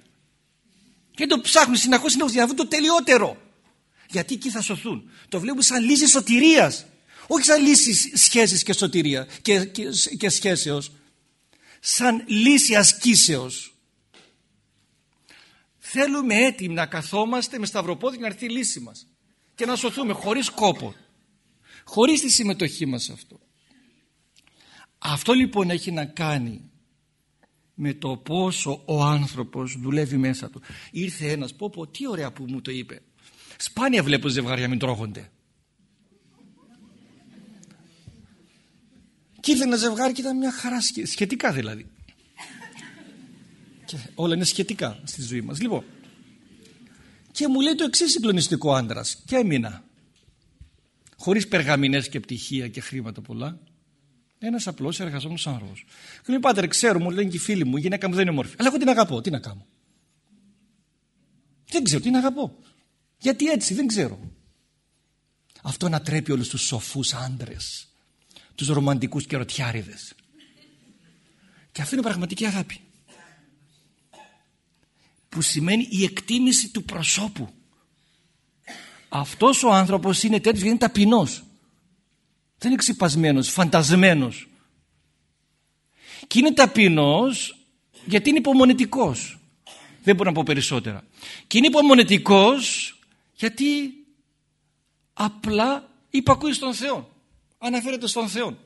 Και το ψάχνουν συνεχώς συνεχώς για να βρουν το τελειότερο. Γιατί εκεί θα σωθούν. Το βλέπουν σαν λύση σωτηρίας. Όχι σαν λύση σχέσης και σωτηρία και, και, και σχέσεως. Σαν λύση ασκήσεως. Θέλουμε έτοιμοι να καθόμαστε με σταυροπόδι να έρθει η λύση μας και να σωθούμε χωρίς κόπο, χωρίς τη συμμετοχή μας σε αυτό. Αυτό λοιπόν έχει να κάνει με το πόσο ο άνθρωπος δουλεύει μέσα του. Ήρθε ένας, πω πω τι ωραία που μου το είπε. Σπάνια βλέπω ζευγάρια μην τρώγονται. Και ήρθε ένα ζευγάρι και ήταν μια χαρά σχετικά δηλαδή. Και όλα είναι σχετικά στη ζωή μας. Λοιπόν, και μου λέει το εξής συγκλονιστικό άντρας. Και έμεινα; Χωρίς περγαμηνές και πτυχία και χρήματα πολλά. Ένας απλός εργαζόμενος άνθρωπος. Και λέει: Πάτερ, ξέρω, μου λένε και οι φίλοι μου, η γυναίκα μου δεν είναι μόρφη. Αλλά εγώ την αγαπώ, τι να κάνω; Δεν ξέρω, τι να αγαπώ. Γιατί έτσι, δεν ξέρω. Αυτό να τρέπει όλους τους σοφούς άντρες, τους ρομαντικούς και ρωτιάριδες. Και αυτό είναι πραγματική αγάπη που σημαίνει η εκτίμηση του προσώπου. Αυτός ο άνθρωπος είναι τέτοιος γιατί είναι ταπεινός. Δεν είναι ξυπασμένος, φαντασμένος. Και είναι ταπεινός γιατί είναι υπομονετικός. Δεν μπορώ να πω περισσότερα. Και είναι υπομονετικός γιατί απλά υπακούει στον Θεό. Αναφέρεται στον Θεό.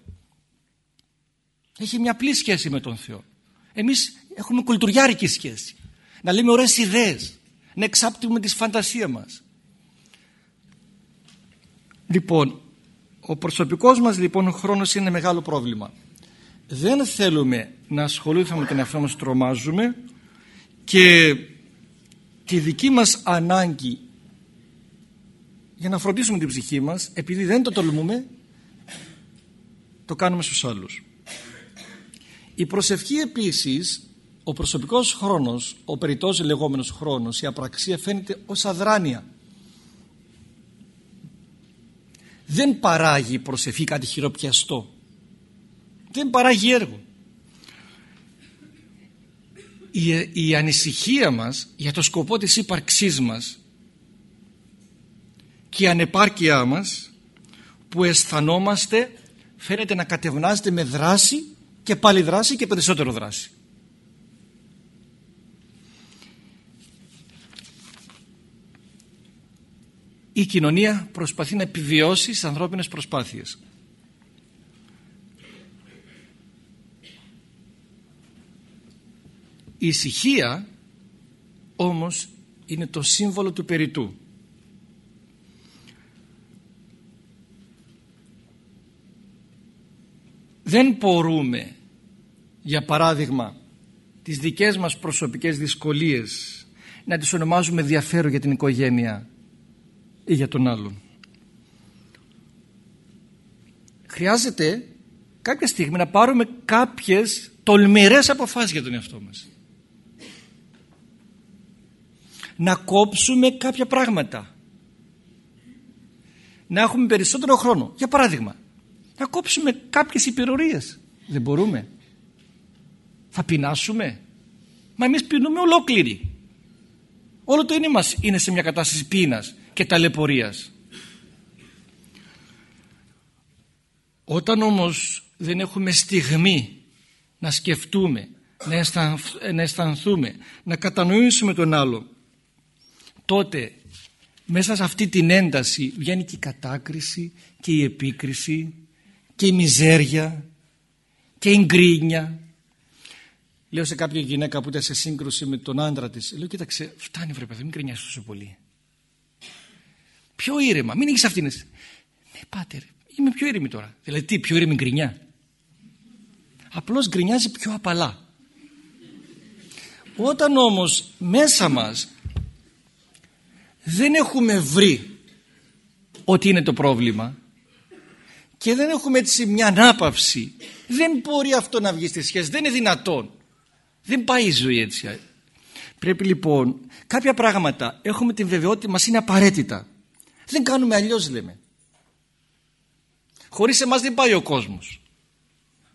Έχει μια απλή σχέση με τον Θεό. Εμείς έχουμε κουλτουριάρικη σχέση να λέμε ωραίες ιδέες. Να εξάπτουμε τη φαντασία μας. Λοιπόν ο προσωπικός μας λοιπόν χρόνος είναι μεγάλο πρόβλημα. Δεν θέλουμε να ασχολούμαστε με τον εαυτό μας τρομάζουμε και τη δική μας ανάγκη για να φροντίσουμε την ψυχή μας επειδή δεν το τολμούμε το κάνουμε στους άλλους. Η προσευχή επίσης ο προσωπικός χρόνος ο περιττός λεγόμενος χρόνος η απραξία φαίνεται ως αδράνεια. Δεν παράγει προσευχή κάτι χειροπιαστό. Δεν παράγει έργο. Η, η ανησυχία μας για το σκοπό της ύπαρξής μας και η ανεπάρκειά μας που αισθανόμαστε φαίνεται να κατευνάζεται με δράση και πάλι δράση και περισσότερο δράση. Η κοινωνία προσπαθεί να επιβιώσει στις ανθρώπινες προσπάθειες. Η ησυχία όμως είναι το σύμβολο του περιτού. Δεν μπορούμε για παράδειγμα τις δικές μας προσωπικές δυσκολίες να τις ονομάζουμε διαφέρον για την οικογένεια ή για τον άλλον. Χρειάζεται κάποια στιγμή να πάρουμε κάποιες τολμηρές αποφάσεις για τον εαυτό μας. Να κόψουμε κάποια πράγματα. Να έχουμε περισσότερο χρόνο. Για παράδειγμα, να κόψουμε κάποιες υπερορίες. Δεν μπορούμε. Θα πεινάσουμε. Μα εμείς πεινούμε ολόκληροι. Όλο το είναι μας είναι σε μια κατάσταση πείνας και ταλαιπωρίας. Όταν όμως δεν έχουμε στιγμή να σκεφτούμε, να αισθανθούμε, να κατανοήσουμε τον άλλο, τότε μέσα σε αυτή την ένταση βγαίνει και η κατάκριση και η επίκριση και η μιζέρια και η γκρίνια. Λέω σε κάποια γυναίκα που ήταν σε σύγκρουση με τον άντρα της, λέω κοίταξε φτάνει βρε παιδί μην γκρινιάσεις τόσο πολύ. Πιο ήρεμα, μην έχεις αυτήν. Ναι πάτερ, είμαι πιο ήρεμη τώρα. Δηλαδή τι, πιο ήρεμη γκρινιά; Απλώς γκρινιάζει πιο απαλά. Όταν όμως μέσα μας δεν έχουμε βρει ότι είναι το πρόβλημα και δεν έχουμε έτσι μια ανάπαυση δεν μπορεί αυτό να βγει στη σχέση δεν είναι δυνατόν δεν πάει η ζωή έτσι πρέπει λοιπόν κάποια πράγματα έχουμε την βεβαιότητα μας είναι απαραίτητα δεν κάνουμε αλλιώς λέμε. Χωρίς εμάς δεν πάει ο κόσμος.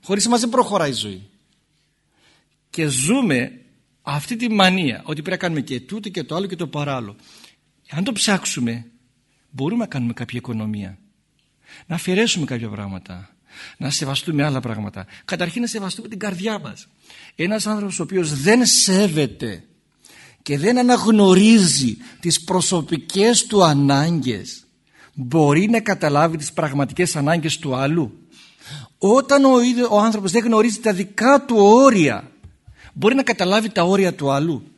Χωρίς εμάς δεν προχωράει η ζωή. Και ζούμε αυτή τη μανία ότι πρέπει να κάνουμε και τούτο και το άλλο και το παράλληλο. Αν το ψάξουμε μπορούμε να κάνουμε κάποια οικονομία. Να αφαιρέσουμε κάποια πράγματα. Να σεβαστούμε άλλα πράγματα. Καταρχήν να σεβαστούμε την καρδιά μας. Ένας άνθρωπος ο οποίος δεν σέβεται και δεν αναγνωρίζει τις προσωπικές του ανάγκες μπορεί να καταλάβει τις πραγματικές ανάγκες του άλλου όταν ο, ίδιο, ο άνθρωπος δεν γνωρίζει τα δικά του όρια μπορεί να καταλάβει τα όρια του άλλου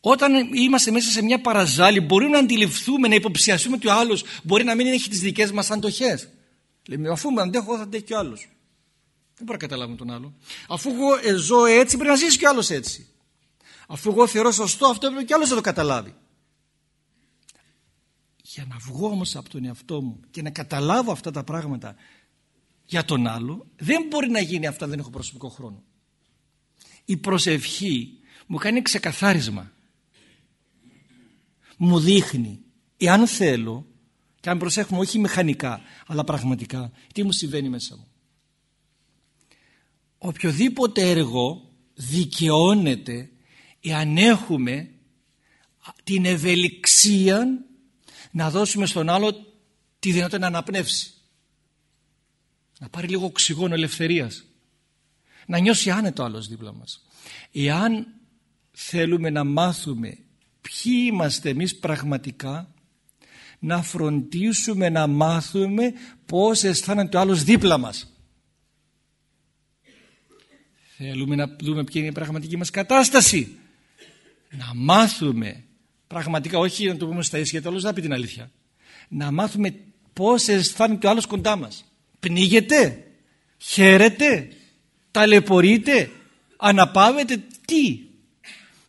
όταν είμαστε μέσα σε μια παραζάλη μπορούμε να αντιληφθούμε, να υποψιαστούμε ότι ο άλλος μπορεί να μην έχει τις δικές μας αντοχές. Λέμε αφού με αντέχω θα αντέχει και ο άλλος. Δεν μπορώ να καταλάβουμε τον άλλο. Αφού εγώ ε, ζω έτσι πρέπει να ζήσει και ο άλλος έτσι. Αφού εγώ θεωρώ σωστό αυτό πρέπει και ο άλλος να το καταλάβει. Για να βγω όμως από τον εαυτό μου και να καταλάβω αυτά τα πράγματα για τον άλλο δεν μπορεί να γίνει αυτά δεν έχω προσωπικό χρόνο. Η προσευχή μου κάνει ξεκαθάρισμα μου δείχνει εάν θέλω και αν προσέχουμε όχι μηχανικά αλλά πραγματικά τι μου συμβαίνει μέσα μου. Οποιοδήποτε έργο δικαιώνεται εάν έχουμε την ευελιξία να δώσουμε στον άλλο τη δυνατότητα να αναπνεύσει. Να πάρει λίγο οξυγόνο ελευθερίας. Να νιώσει άνετο άλλος δίπλα μας. Εάν θέλουμε να μάθουμε ποιοι είμαστε εμείς πραγματικά να φροντίσουμε να μάθουμε πώς αισθάνεται ο άλλος δίπλα μας. Θέλουμε να δούμε ποια είναι η πραγματική μας κατάσταση. Να μάθουμε πραγματικά, όχι να το πούμε στα ίσια, γιατί να πει την αλήθεια. Να μάθουμε πώς αισθάνεται ο άλλος κοντά μας. Πνίγεται, χαίρεται, ταλαιπωρείται, αναπαύεται, τι.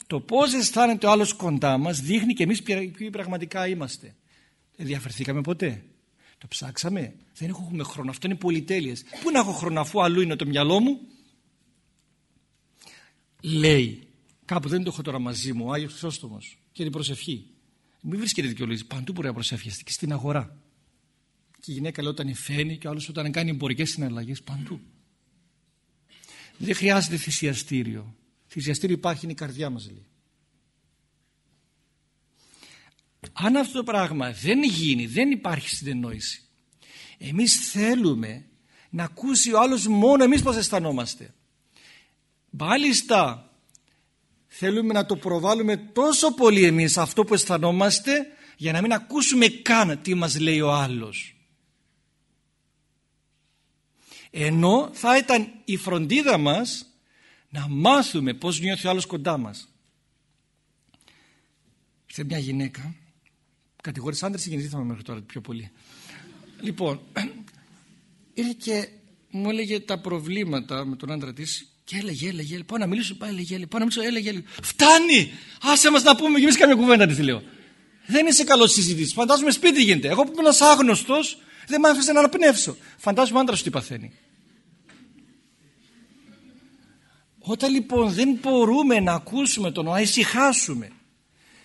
Το πώς αισθάνεται ο άλλος κοντά μας δείχνει και εμείς ποιοι πραγματικά είμαστε. Δεν διαφερθήκαμε ποτέ; Το ψάξαμε; Δεν έχουμε χρόνο. Αυτό είναι πολυτέλειες. Πού να έχω χρόνο αφού αλλού είναι το μυαλό μου; Λέει. Κάπου δεν το έχω τώρα μαζί μου. Ο Άγιος Χρυσόστομος. Και την προσευχή. Μην βρίσκεται δικαιολογήσει. Παντού μπορεί να προσεύχεστε και στην αγορά. Και η γυναίκα λέει όταν υφαίνει και ο άλλος όταν κάνει εμπορικές συναλλαγές παντού. Δεν χρειάζεται θυσιαστήριο. Θυσιαστήριο υπάρχει είναι η καρδιά μας λέει. Αν αυτό το πράγμα δεν γίνει, δεν υπάρχει συνεννόηση. Εμείς θέλουμε να ακούσει ο άλλος μόνο εμείς πώς αισθανόμαστε. Μάλιστα θέλουμε να το προβάλλουμε τόσο πολύ εμείς αυτό που αισθανόμαστε για να μην ακούσουμε καν τι μας λέει ο άλλος. Ενώ θα ήταν η φροντίδα μας να μάθουμε πώς νιώθει ο άλλος κοντά μας. Ήρθε μια γυναίκα κατηγόρησε άντρες ή γεννηθήκαμε μέχρι τώρα πιο πολύ. Λοιπόν, ήρθε και μου έλεγε τα προβλήματα με τον άντρα της και έλεγε, έλεγε, έλεγε πάω να μιλήσω, πάει, έλεγε, έλεγε, πάω να μιλήσω, έλεγε, έλεγε. Φτάνει! Άσε μας να πούμε και εμείς καμιά κουβέντα της λέω. Δεν είσαι καλός συζήτηση. Φαντάζομαι σπίτι γίνεται. Εγώ που είμαι ένας άγνωστος δεν μ' άφησε να αναπνεύσω. Φαντάζομαι άντρας σου τι παθαίνει. Όταν λοιπόν δεν μπορούμε να ακούσουμε τον, να ησυχάσουμε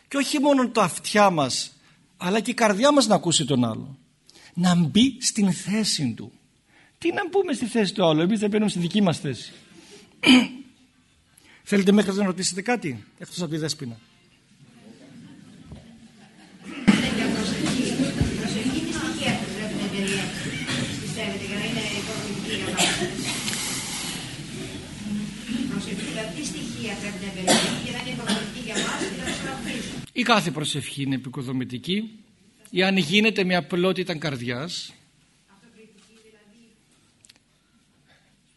και όχι μόνο τα αυτιά μας αλλά και η καρδιά μας να ακούσει τον άλλο να μπει στην θέση του τι να μπούμε στη θέση του άλλου εμείς δεν μπαίνουμε στη δική μας θέση θέλετε μέχρι να ρωτήσετε κάτι εκτός από τη δέσποινα; Η κάθε προσευχή είναι επικοδομητική ή αν γίνεται με απλότητα καρδιάς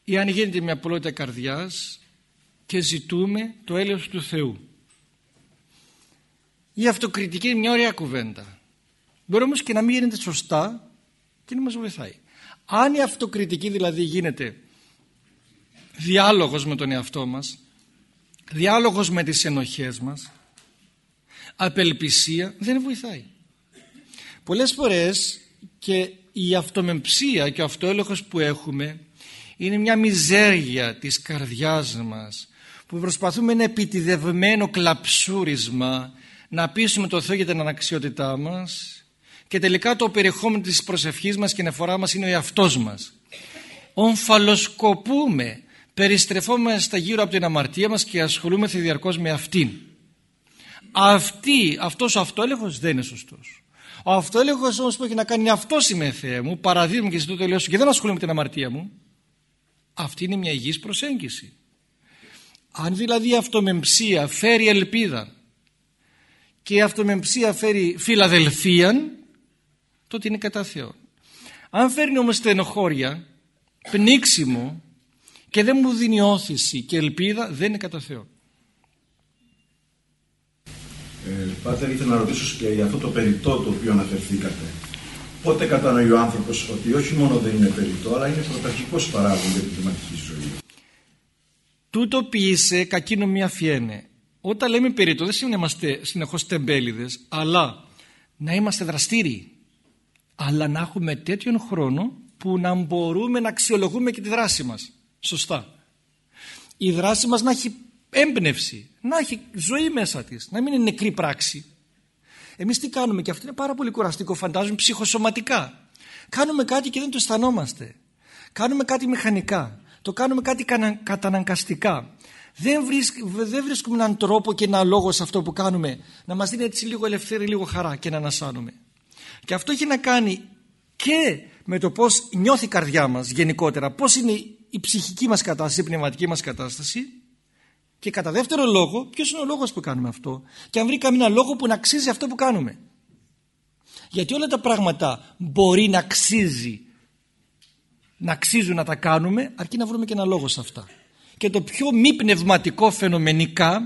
ή αν γίνεται με απλότητα καρδιάς και ζητούμε το έλεος του Θεού. Η αυτοκριτική είναι μια ωραία κουβέντα. Μπορεί όμως και να μην γίνεται σωστά και να μας βοηθάει. Αν η αυτοκριτική δηλαδή γίνεται διάλογος με τον εαυτό μας, διάλογος με τις ενοχές μας, απελπισία δεν βοηθάει. Πολλές φορές και η αυτομεμψία και ο αυτοέλογος που έχουμε είναι μια μιζέρια της καρδιάς μας που προσπαθούμε ένα επιτιδευμένο κλαψούρισμα να πείσουμε το Θεό για την αναξιότητά μας και τελικά το περιεχόμενο της προσευχής μας και αναφορά μας είναι ο εαυτός μας. Ομφαλοσκοπούμε, περιστρεφόμαστε γύρω από την αμαρτία μας και ασχολούμαστε διαρκώς με αυτήν αυτή, αυτός ο αυτοέλεγχος δεν είναι σωστός. Ο αυτοέλεγχος όμως που έχει να κάνει αυτό είμαι Θεέ μου, παραδείγμα και ζητώ το ελαιό σου και δεν ασχολούμαι με την αμαρτία μου, αυτή είναι μια υγιής προσέγγιση. Αν δηλαδή η αυτομεμψία φέρει ελπίδα και η αυτομεμψία φέρει φιλαδελφίαν, τότε είναι κατά Θεό. Αν φέρνει όμως στενοχώρια, πνίξιμο και δεν μου δίνει όθηση και ελπίδα, δεν είναι κατά Θεό. Ε, Πάτερ, ήθελα να ρωτήσω και για αυτό το περιττό το οποίο αναφερθήκατε. Πότε κατανοεί ο άνθρωπος ότι όχι μόνο δεν είναι περιττό, αλλά είναι πρωταρχικός παράγον για την πνευματική ζωή. Τούτο ποιήσε κακίνο μία φιένε. Όταν λέμε περιττό, δεν σημαίνει να είμαστε συνεχώς τεμπέληδες, αλλά να είμαστε δραστήριοι. Αλλά να έχουμε τέτοιον χρόνο που να μπορούμε να αξιολογούμε και τη δράση μας. Σωστά. Η δράση μας να έχει έμπνευση, να έχει ζωή μέσα της, να μην είναι νεκρή πράξη. Εμείς τι κάνουμε και αυτό είναι πάρα πολύ κουραστικό φαντάζομαι ψυχοσωματικά. Κάνουμε κάτι και δεν το αισθανόμαστε. Κάνουμε κάτι μηχανικά. Το κάνουμε κάτι καταναγκαστικά. Δεν, δεν βρίσκουμε έναν τρόπο και έναν λόγο σε αυτό που κάνουμε να μας δίνει έτσι λίγο ελευθερία, λίγο χαρά και να ανασάνουμε. Και αυτό έχει να κάνει και με το πώς νιώθει η καρδιά μας γενικότερα, πώς είναι η ψυχική μας κατάσταση, η πνευματική μας κατάσταση και κατά δεύτερο λόγο ποιος είναι ο λόγος που κάνουμε αυτό; Και αν βρει καμία λόγο που να αξίζει αυτό που κάνουμε. Γιατί όλα τα πράγματα μπορεί να αξίζει να αξίζουν να τα κάνουμε αρκεί να βρούμε και ένα λόγο σε αυτά. Και το πιο μη πνευματικό φαινομενικά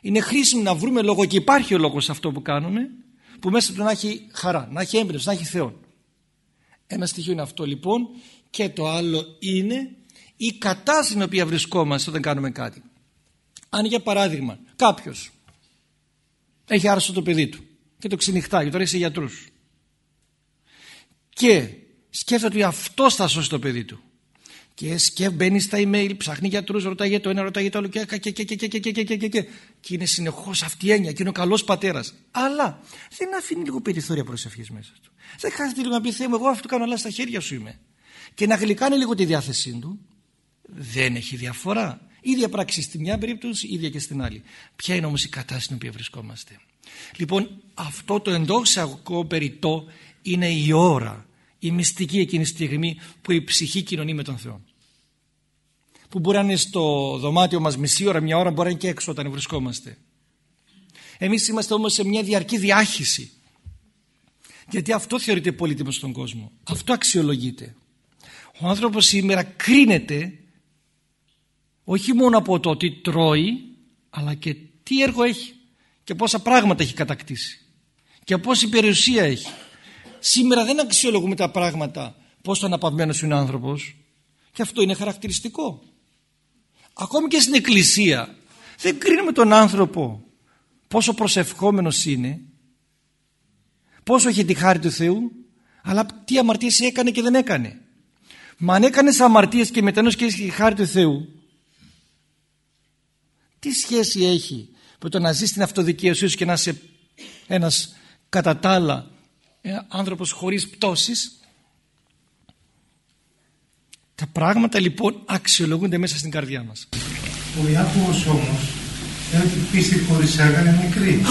είναι χρήσιμο να βρούμε λόγο και υπάρχει ο λόγος σε αυτό που κάνουμε που μέσα του να έχει χαρά, να έχει έμπνευση, να έχει Θεό. Ένα στοιχείο είναι αυτό λοιπόν και το άλλο είναι η κατάσταση στην οποία βρισκόμαστε όταν κάνουμε κάτι. Αν για παράδειγμα κάποιος έχει άρρωστο το παιδί του και το ξενυχτάει, τώρα είσαι γιατρούς και σκέφτεται ότι αυτό θα σώσει το παιδί του και σκέφ, μπαίνει στα email, ψάχνει γιατρούς, ρωτάει για το ένα, ρωτάει για το άλλο και και και και και και και και και και και είναι συνεχώς αυτή η έννοια και είναι ο καλός πατέρας. Αλλά δεν αφήνει λίγο περιθώρια προσευχής μέσα του. Δεν χάνεται λίγο να πει Θεέ μου εγώ αυτό κάνω αλλά στα χέρια σου είμαι. Και να γλυκάνει λίγο τη διάθεσή του. Δεν έχει διαφορά. Ίδια πράξη στη μια περίπτωση, ίδια και στην άλλη. Ποια είναι όμως η κατάσταση στην οποία βρισκόμαστε. Λοιπόν αυτό το εντός εισαγωγικό περιττό είναι η ώρα η μυστική εκείνη στιγμή που η ψυχή κοινωνεί με τον Θεό. Που μπορεί να είναι στο δωμάτιο μας μισή ώρα, μια ώρα, μπορεί να είναι και έξω όταν βρισκόμαστε. Εμείς είμαστε όμως σε μια διαρκή διάχυση. Γιατί αυτό θεωρείται πολύτιμο στον κόσμο. Αυτό αξιολογείται. Ο άνθρωπος σήμερα κρίνεται όχι μόνο από το τι τρώει, αλλά και τι έργο έχει και πόσα πράγματα έχει κατακτήσει και πόση περιουσία έχει Σήμερα δεν αξιολογούμε τα πράγματα πώς το αναπαυμένος είναι ο άνθρωπος και αυτό είναι χαρακτηριστικό. Ακόμη και στην εκκλησία δεν κρίνουμε τον άνθρωπο πόσο προσευχόμενος είναι πόσο έχει τη χάρη του Θεού αλλά τι αμαρτίες έκανε και δεν έκανε. Μα αν έκανε αμαρτίες και μετανός και έχεις τη χάρη του Θεού τι σχέση έχει με το να ζεις στην αυτοδικαίωσή και να είσαι ένας κατά τα άλλα ε, άνθρωπος χωρίς πτώσεις; Τα πράγματα λοιπόν αξιολογούνται μέσα στην καρδιά μας. Ο Ιάκωβος όμως λέει ότι πίστη χωρίς έργα είναι μικρή.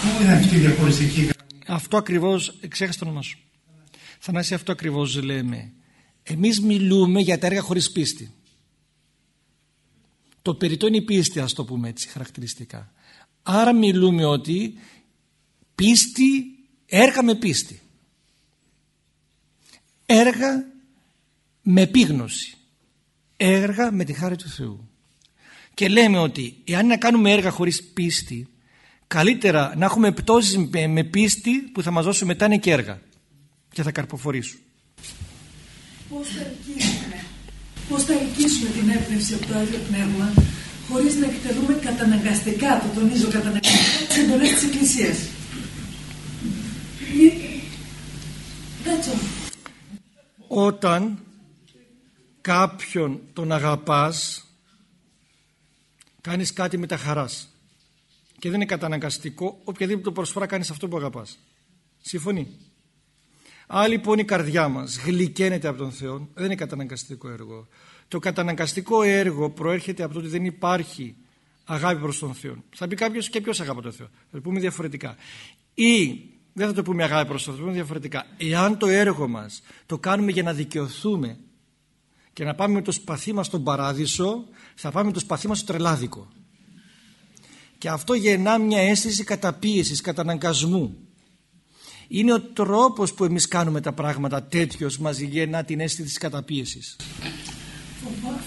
Πού είναι αυτή η διαχωριστική αυτό ακριβώς εξέχασε το όνομα σου. Θανάση αυτό ακριβώς λέμε. Εμείς μιλούμε για τα έργα χωρίς πίστη το περιττό είναι η πίστη ας το πούμε έτσι χαρακτηριστικά. Άρα μιλούμε ότι πίστη έργα με πίστη. Έργα με επίγνωση. Έργα με τη χάρη του Θεού. Και λέμε ότι εάν να κάνουμε έργα χωρίς πίστη καλύτερα να έχουμε πτώσεις με πίστη που θα μας δώσουν μετά είναι και έργα και θα καρποφορήσουν. Πώς θα ελκύσουμε, πώς θα ελκύσουμε την έπνευση από το Άγιο Πνεύμα χωρίς να εκτελούμε καταναγκαστικά, το τονίζω καταναγκαστικά, τις εντολές της Εκκλησίας. Όταν κάποιον τον αγαπάς κάνεις κάτι με τα χαράς και δεν είναι καταναγκαστικό οποιαδήποτε προσφορά κάνεις αυτό που αγαπάς. Συμφωνεί. Αν λοιπόν η καρδιά μας γλυκαίνεται από τον Θεό δεν είναι καταναγκαστικό έργο. Το καταναγκαστικό έργο προέρχεται από το ότι δεν υπάρχει αγάπη προς τον Θεό. Θα πει κάποιος και ποιος αγαπά τον Θεό; Θα το πούμε διαφορετικά. Ή δεν θα το πούμε αγάπη προς το πούμε διαφορετικά. Εάν το έργο μας το κάνουμε για να δικαιωθούμε και να πάμε με το σπαθί μας στον παράδεισο, θα πάμε με το σπαθί μας στο τρελάδικο. Και αυτό γεννά μια αίσθηση καταπίεσης, καταναγκασμού. Είναι ο τρόπος που εμείς κάνουμε τα πράγματα τέτοιος μας γεννά την αίσθηση της καταπίεσης.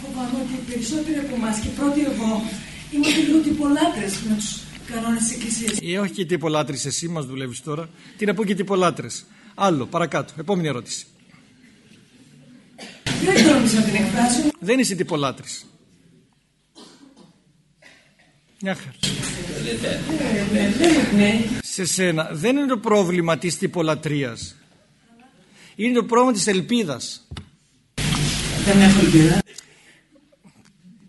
Φοβάμαι ότι οι περισσότεροι από εμάς και πρώτοι εγώ είμαστε λίγο τυπολάτρες με τους κανόνες της Εκκλησίας. Ε, όχι και τυπολάτρε, εσύ μας δουλεύεις τώρα. Τι να πω και τυπολάτρες. Άλλο, παρακάτω. Επόμενη ερώτηση. Δεν τόλμησα να την εκφράσω. Δεν είσαι τυπολάτρης. Μια χαρά. Σε σένα δεν είναι το πρόβλημα της τυπολατρίας. Είναι το πρόβλημα της ελπίδας. Δεν έχω ελπίδα.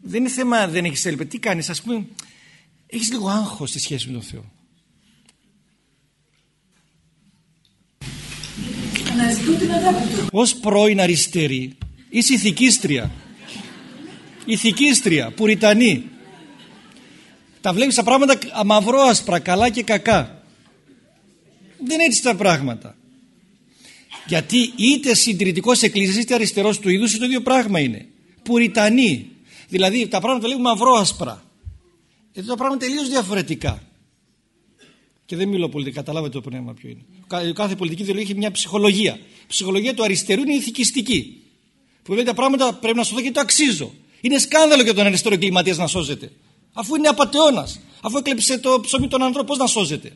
Δεν είναι θέμα δεν έχεις ελπίδα. Τι κάνεις ας πούμε έχεις λίγο άγχος στη σχέση με τον Θεό. Ως πρώην αριστερή είσαι ηθικίστρια. Ηθικίστρια, πουριτανή. Τα βλέπεις τα πράγματα μαυρό άσπρα, καλά και κακά. Δεν είναι έτσι τα πράγματα. Γιατί είτε συντηρητικός εκκλησίας είτε αριστερός του είδους το ίδιο πράγμα είναι. Πουριτανοί. Δηλαδή τα πράγματα λέγουν μαυρό-άσπρα. Εδώ τα πράγματα τελείως διαφορετικά. Και δεν μιλώ πολιτικά, καταλάβετε το πνεύμα ποιο είναι. Κάθε πολιτική ιδεολογία έχει μια ψυχολογία. Η ψυχολογία του αριστερού είναι ηθικιστική. Που λέει τα πράγματα πρέπει να σωθώ και το αξίζω. Είναι σκάνδαλο για τον αριστερό εγκληματίας να σώζεται. Αφού είναι απαταιώνας. Αφού έκλεψε το ψωμί των ανθρώπων, πώς να σώζεται.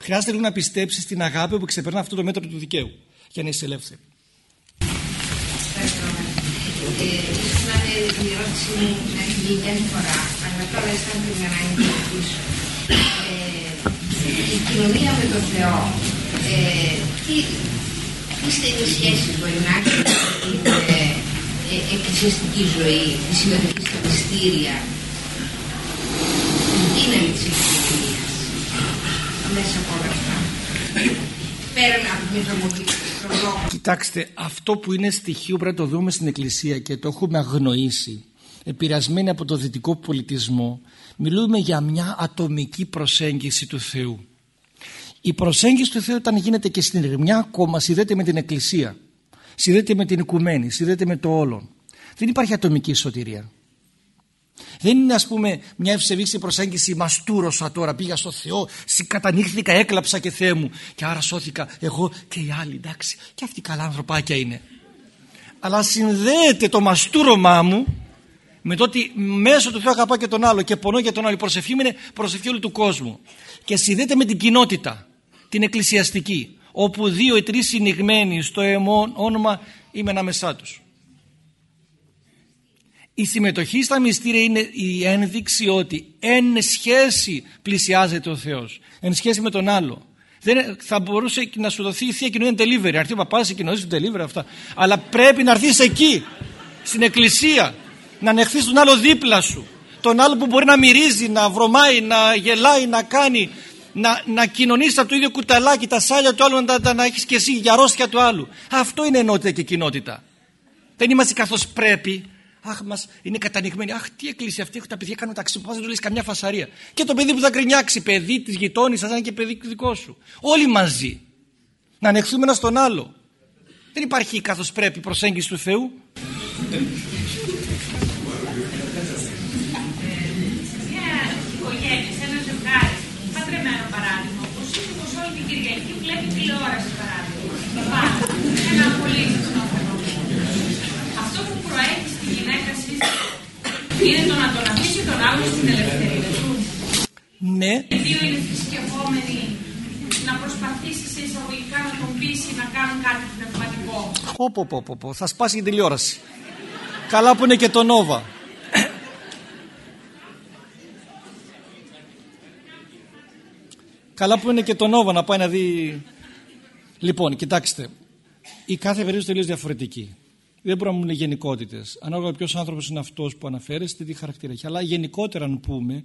Χρειάζεται λίγο να πιστέψεις στην αγάπη που ξεπερνά αυτό το μέτρο του δικαίου για να είσαι ελεύθερη. Ε, η ερώτηση μου να έχει γίνει μια φορά, αλλά τώρα αισθάνομαι την ανάγκη να ρωτήσω. Η κοινωνία με τον Θεό, ε, τι, τι στενή σχέση μπορεί να έχει με την ε, εκκλησιαστική ζωή, τη συμμετοχή στα μυστήρια, την δύναμη της εκκλησίας μέσα από όλα αυτά. Πέραν από την εφαρμογή Κοιτάξτε, αυτό που είναι στοιχείο πρέπει να το δούμε στην Εκκλησία και το έχουμε αγνοήσει, επηρεασμένοι από το δυτικό πολιτισμό, μιλούμε για μια ατομική προσέγγιση του Θεού. Η προσέγγιση του Θεού όταν γίνεται και στην ερμηνεία ακόμα συνδέεται με την Εκκλησία, συνδέεται με την οικουμένη, συνδέεται με το όλον. Δεν υπάρχει ατομική σωτηρία. Δεν είναι ας πούμε μια ευσεβήξη προσέγγιση μαστούρωσα τώρα πήγα στο Θεό συγκατανοίχθηκα έκλαψα και Θεέ μου και άρα σώθηκα εγώ και οι άλλοι εντάξει και αυτοί καλά ανθρωπάκια είναι. Αλλά συνδέεται το μαστούρωμά μου με το ότι μέσω του Θεού αγαπάω και τον άλλο και πονώ για τον άλλο. Η προσευχή μου είναι προσευχή όλου του κόσμου. Και συνδέεται με την κοινότητα την εκκλησιαστική όπου δύο ή τρεις συνηγμένοι στο όνομα είμαι ανάμεσά τους η συμμετοχή στα μυστήρια είναι η ένδειξη ότι εν σχέση πλησιάζεται ο Θεός. Εν σχέση με τον άλλο. Δεν, θα μπορούσε να σου δοθεί η Θεία Κοινωνία Delivery. Να έρθει ο παπάς, η κοινωνία του Delivery αυτά. Αλλά πρέπει να έρθεις εκεί, στην εκκλησία. Να ανεχθείς τον άλλο δίπλα σου. Τον άλλο που μπορεί να μυρίζει, να βρωμάει, να γελάει, να κάνει. Να, να κοινωνήσει από το ίδιο κουταλάκι, τα σάλια του άλλου, να, να έχεις και εσύ για αρρώστια του άλλου. Αυτό είναι ενότητα και κοινότητα. Δεν είμαστε καθώς πρέπει Αχ, μας είναι κατανοημένοι. Αχ, τι εκκλησία αυτή. Έχουν τα παιδιά κάνουν ταξί. Πώς δεν τους λε καμιά φασαρία. Και το παιδί που θα γκρινιάξει, παιδί της γειτόνι, σα είναι και παιδί δικό σου. Όλοι μαζί. Να ανεχθούμε ένα στον άλλο. Δεν υπάρχει καθώς πρέπει προσέγγιση του Θεού. τηλεόραση παράδειγμα. Ένα πολύ Αυτό που προέχει είναι το να τον αφήσει τον άλλο στην ελευθερία του. Ναι. Οι δύο είναι θρησκευόμενοι να προσπαθήσει σε εισαγωγικά να τον πείσει να κάνουν κάτι πνευματικό. Πω, πω, πω, πω, θα σπάσει η τηλεόραση. Καλά που είναι και το Νόβα. Καλά που είναι και το Νόβα να πάει να δει... Λοιπόν, κοιτάξτε, η κάθε περίπτωση τελείως διαφορετική δεν μπορούμε να πούμε γενικότητες. Ανάλογα ποιος άνθρωπος είναι αυτός που αναφέρεστε, τι χαρακτήρα έχει. Αλλά γενικότερα, αν πούμε,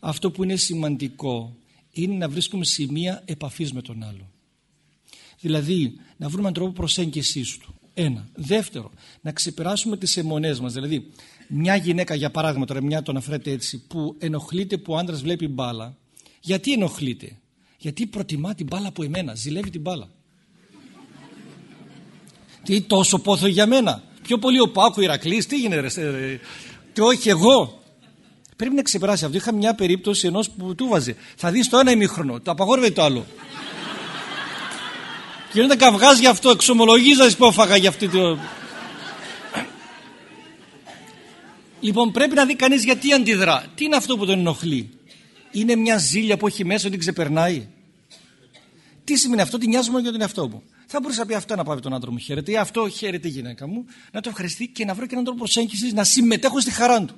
αυτό που είναι σημαντικό είναι να βρίσκουμε σημεία επαφής με τον άλλο. Δηλαδή, να βρούμε έναν τρόπο προσέγγιση του. Ένα. Δεύτερο, να ξεπεράσουμε τις αιμονές μας. Δηλαδή, μια γυναίκα, για παράδειγμα, τώρα μια το αναφέρεται έτσι, που ενοχλείται που ο άντρας βλέπει μπάλα. Γιατί ενοχλείται, Γιατί προτιμά την μπάλα από εμένα, ζηλεύει την μπάλα. Τι τόσο πόθο για μένα; Πιο πολύ ο Πάκου Ηρακλής, τι γίνεται ρε, και όχι εγώ. Πρέπει να ξεπεράσει αυτό. Είχα μια περίπτωση ενός που του βάζε. Θα δεις το ένα ημίχρονο, το απαγόρευε το άλλο. και δεν καυγάζει γι' αυτό, εξομολογίζα που έφαγα γι' αυτό το. Λοιπόν, πρέπει να δει κανείς γιατί αντιδρά. Τι είναι αυτό που τον ενοχλεί; Είναι μια ζήλια που έχει μέσα ότι ξεπερνάει. Τι σημαίνει αυτό, τι νοιάζει μόνο για τον εαυτό μου θα μπορούσα να πει αυτό να πάει τον άντρα μου χαίρεται ή αυτό χαίρεται η γυναίκα μου, να το ευχαριστεί και να βρω και έναν τρόπο προσέγγισης να συμμετέχω στη χαρά του.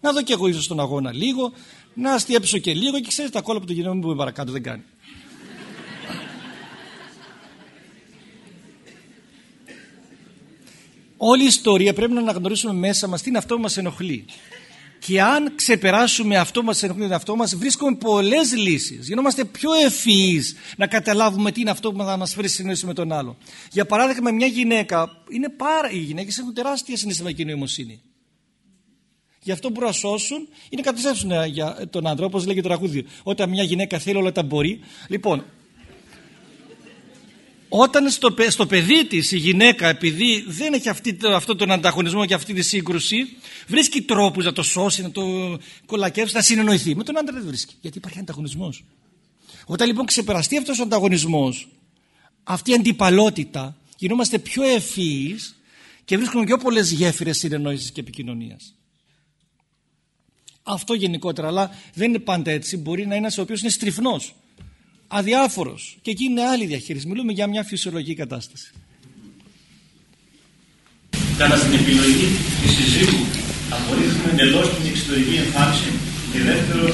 Να δω και εγώ ίσως τον αγώνα λίγο, να αστείεψω και λίγο και ξέρετε τα κόλλα που το γυναίκα μου παρακάτω δεν κάνει. Όλη η ιστορία πρέπει να αναγνωρίσουμε μέσα μας τι είναι αυτό που μας ενοχλεί. Και αν ξεπεράσουμε αυτό μας ενοχλεί τον εαυτό μας βρίσκουμε πολλές λύσεις. Γινόμαστε πιο ευφυείς να καταλάβουμε τι είναι αυτό που θα μας φέρει συνέντευξη με τον άλλο. Για παράδειγμα μια γυναίκα, είναι πάρα... οι γυναίκες έχουν τεράστια συναισθηματική νοημοσύνη. Γι' αυτό μπορούν να σώσουν ή να καταστρέψουν ε, για τον άντρα, όπως λέγεται το τραγούδι. Όταν μια γυναίκα θέλει όλα τα μπορεί. Λοιπόν, όταν στο, στο παιδί της η γυναίκα, επειδή δεν έχει αυτή, αυτόν τον ανταγωνισμό και αυτή τη σύγκρουση, βρίσκει τρόπους να το σώσει, να το κολακεύσει, να συνεννοηθεί. Με τον άντρα δεν βρίσκει. Γιατί υπάρχει ανταγωνισμός. Όταν λοιπόν ξεπεραστεί αυτός ο ανταγωνισμός, αυτή η αντιπαλότητα, γινόμαστε πιο ευφυείς και βρίσκουμε πιο πολλές γέφυρες συνεννόησης και επικοινωνίας. Αυτό γενικότερα, αλλά δεν είναι πάντα έτσι. Μπορεί να είναι ένας ο οποίος είναι στριφνός, αδιάφορος. Και εκεί είναι άλλη διαχείριση. Μιλούμε για μια φυσιολογική κατάσταση. Κατά στην επιλογή της συζύγου, απορρίφθουμε εντελώς την εξωτερική εμφάνιση και δεύτερον,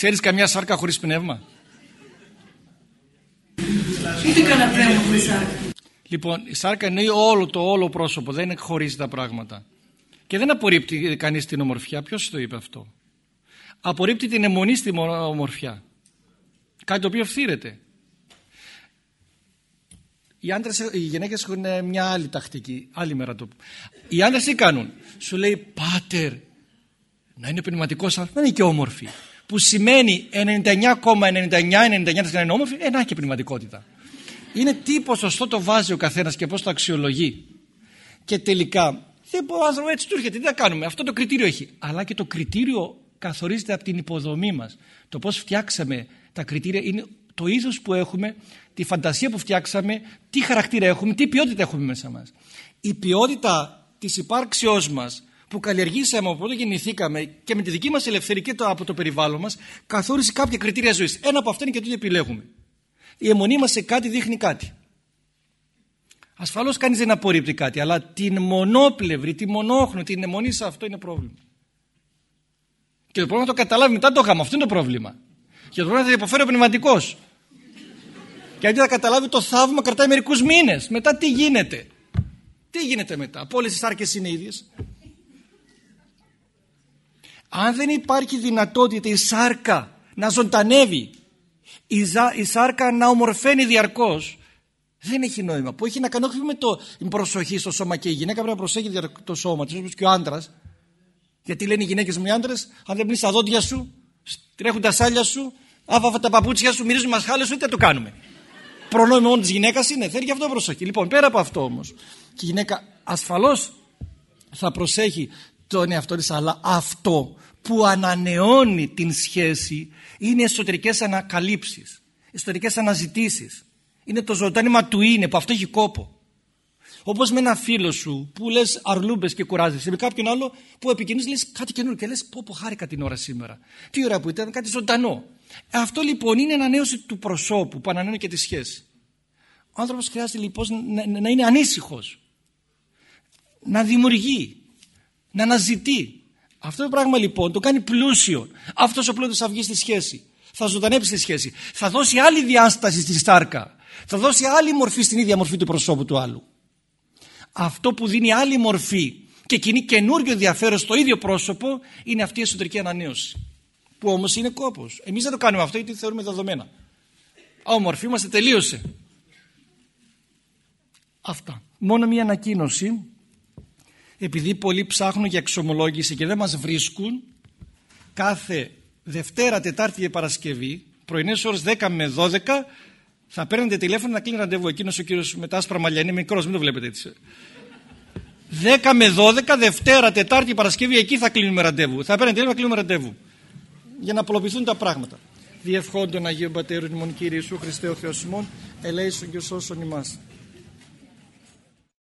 Ξέρεις καμιά σάρκα χωρίς πνεύμα; Είπε κανένα πνεύμα χωρίς σάρκα. Λοιπόν, η σάρκα εννοεί όλο το όλο πρόσωπο, δεν χωρίζει τα πράγματα. Και δεν απορρίπτει κανείς την ομορφιά. Ποιος το είπε αυτό; Απορρίπτει την αιμονή στην ομορφιά. Κάτι το οποίο φθήρεται. Οι, άντρες, οι γυναίκες έχουν μια άλλη τακτική, άλλη μέρα το Οι άντρες τι κάνουν; Σου λέει πάτερ να είναι πνευματικός να είναι και όμορφη. Που σημαίνει 99,99% να είναι όμορφη, ε, να και πνευματικότητα. Είναι τι ποσοστό το βάζει ο καθένας και πώς το αξιολογεί. Και τελικά δεν μπορεί ο άνθρωπο έτσι του έρχεται. Τι θα κάνουμε. Αυτό το κριτήριο έχει. Αλλά και το κριτήριο καθορίζεται από την υποδομή μας. Το πώς φτιάξαμε τα κριτήρια είναι το είδος που έχουμε, τη φαντασία που φτιάξαμε, τι χαρακτήρα έχουμε, τι ποιότητα έχουμε μέσα μας. Η ποιότητα της υπάρξεώς μας που καλλιεργήσαμε από όταν γεννηθήκαμε και με τη δική μας ελευθερία και το, από το περιβάλλον μας καθόρισε κάποια κριτήρια ζωής. Ένα από αυτά είναι και το επιλέγουμε. Η αιμονή μας σε κάτι δείχνει κάτι. Ασφαλώς κανείς δεν απορρίπτει κάτι, αλλά την μονόπλευρη, τη μονόχνο, την αιμονή σε αυτό είναι πρόβλημα. Και το πρόβλημα το καταλάβει μετά το γάμο. Αυτό είναι το πρόβλημα. Και το πρόβλημα θα υποφέρει ο πνευματικός. Και αντί να καταλάβει το θαύμα, κρατάει μερικούς μήνες. Μετά τι γίνεται; Τι γίνεται μετά; Από όλες τις άρκες είναι ίδιες. Αν δεν υπάρχει δυνατότητα η σάρκα να ζωντανεύει, η, σάρκα να ομορφαίνει διαρκώς, δεν έχει νόημα. Που έχει να κάνει όχι με το, την προσοχή στο σώμα και η γυναίκα πρέπει να προσέχει το σώμα της, όπως και ο άντρας. Γιατί λένε οι γυναίκες μου οι άντρες, αν δεν πνίξεις τα δόντια σου, τρέχουν τα σάλια σου, άφα τα παπούτσια σου, μυρίζουν μασχάλες σου, τι το κάνουμε. Προνόμιο μόνο της γυναίκας είναι, θέλει και αυτό προσοχή. Λοιπόν, πέρα από αυτό όμως, και η γυναίκα ασφαλώς θα προσέχει τον εαυτό της, αλλά αυτό που ανανεώνει την σχέση είναι εσωτερικές ανακαλύψεις, εσωτερικές αναζητήσεις. Είναι το ζωντάνημα του είναι, που αυτό έχει κόπο. Όπως με ένα φίλο σου που λες αρλούμπες και κουράζεσαι, με κάποιον άλλο που επικοινωνείς λες κάτι καινούργιο και λες πω, πω χάρηκα την ώρα σήμερα. Τι ώρα που ήταν, κάτι ζωντανό. Αυτό λοιπόν είναι ανανέωση του προσώπου που ανανεώνει και τη σχέση. Ο άνθρωπος χρειάζεται λοιπόν να, να είναι ανήσυχος, να δημιουργεί, να αναζητεί. Αυτό το πράγμα λοιπόν το κάνει πλούσιο. Αυτός ο πλούτος θα βγει στη σχέση. Θα ζωντανέψει τη σχέση. Θα δώσει άλλη διάσταση στη στάρκα. Θα δώσει άλλη μορφή στην ίδια μορφή του προσώπου του άλλου αυτό που δίνει άλλη μορφή και κινεί καινούριο ενδιαφέρον στο ίδιο πρόσωπο είναι αυτή η εσωτερική ανανέωση. Που όμως είναι κόπος. Εμείς δεν το κάνουμε αυτό γιατί θεωρούμε δεδομένα. Α, μορφή είμαστε, τελείωσε. Αυτά. Μόνο μία ανακοίνωση. Επειδή πολλοί ψάχνουν για εξομολόγηση και δεν μας βρίσκουν, κάθε Δευτέρα, Τετάρτη και Παρασκευή, πρωινές ώρες 10 με 12, θα παίρνετε τηλέφωνο να κλείνει ραντεβού. Εκείνος ο κύριος με τα άσπρα μαλλιά είναι μικρός, μην το βλέπετε έτσι. 10 με 12, Δευτέρα, Τετάρτη, Παρασκευή, εκεί θα κλείνουμε ραντεβού. Θα παίρνετε τηλέφωνο να κλείνουμε ραντεβού. Για να απολοποιηθούν τα πράγματα. Διευχόντων Αγίου Πατέρου, Νημον Κύριε Ιησού Χριστέ ο Θεός ημών, ελέησον και σώσον ημάς.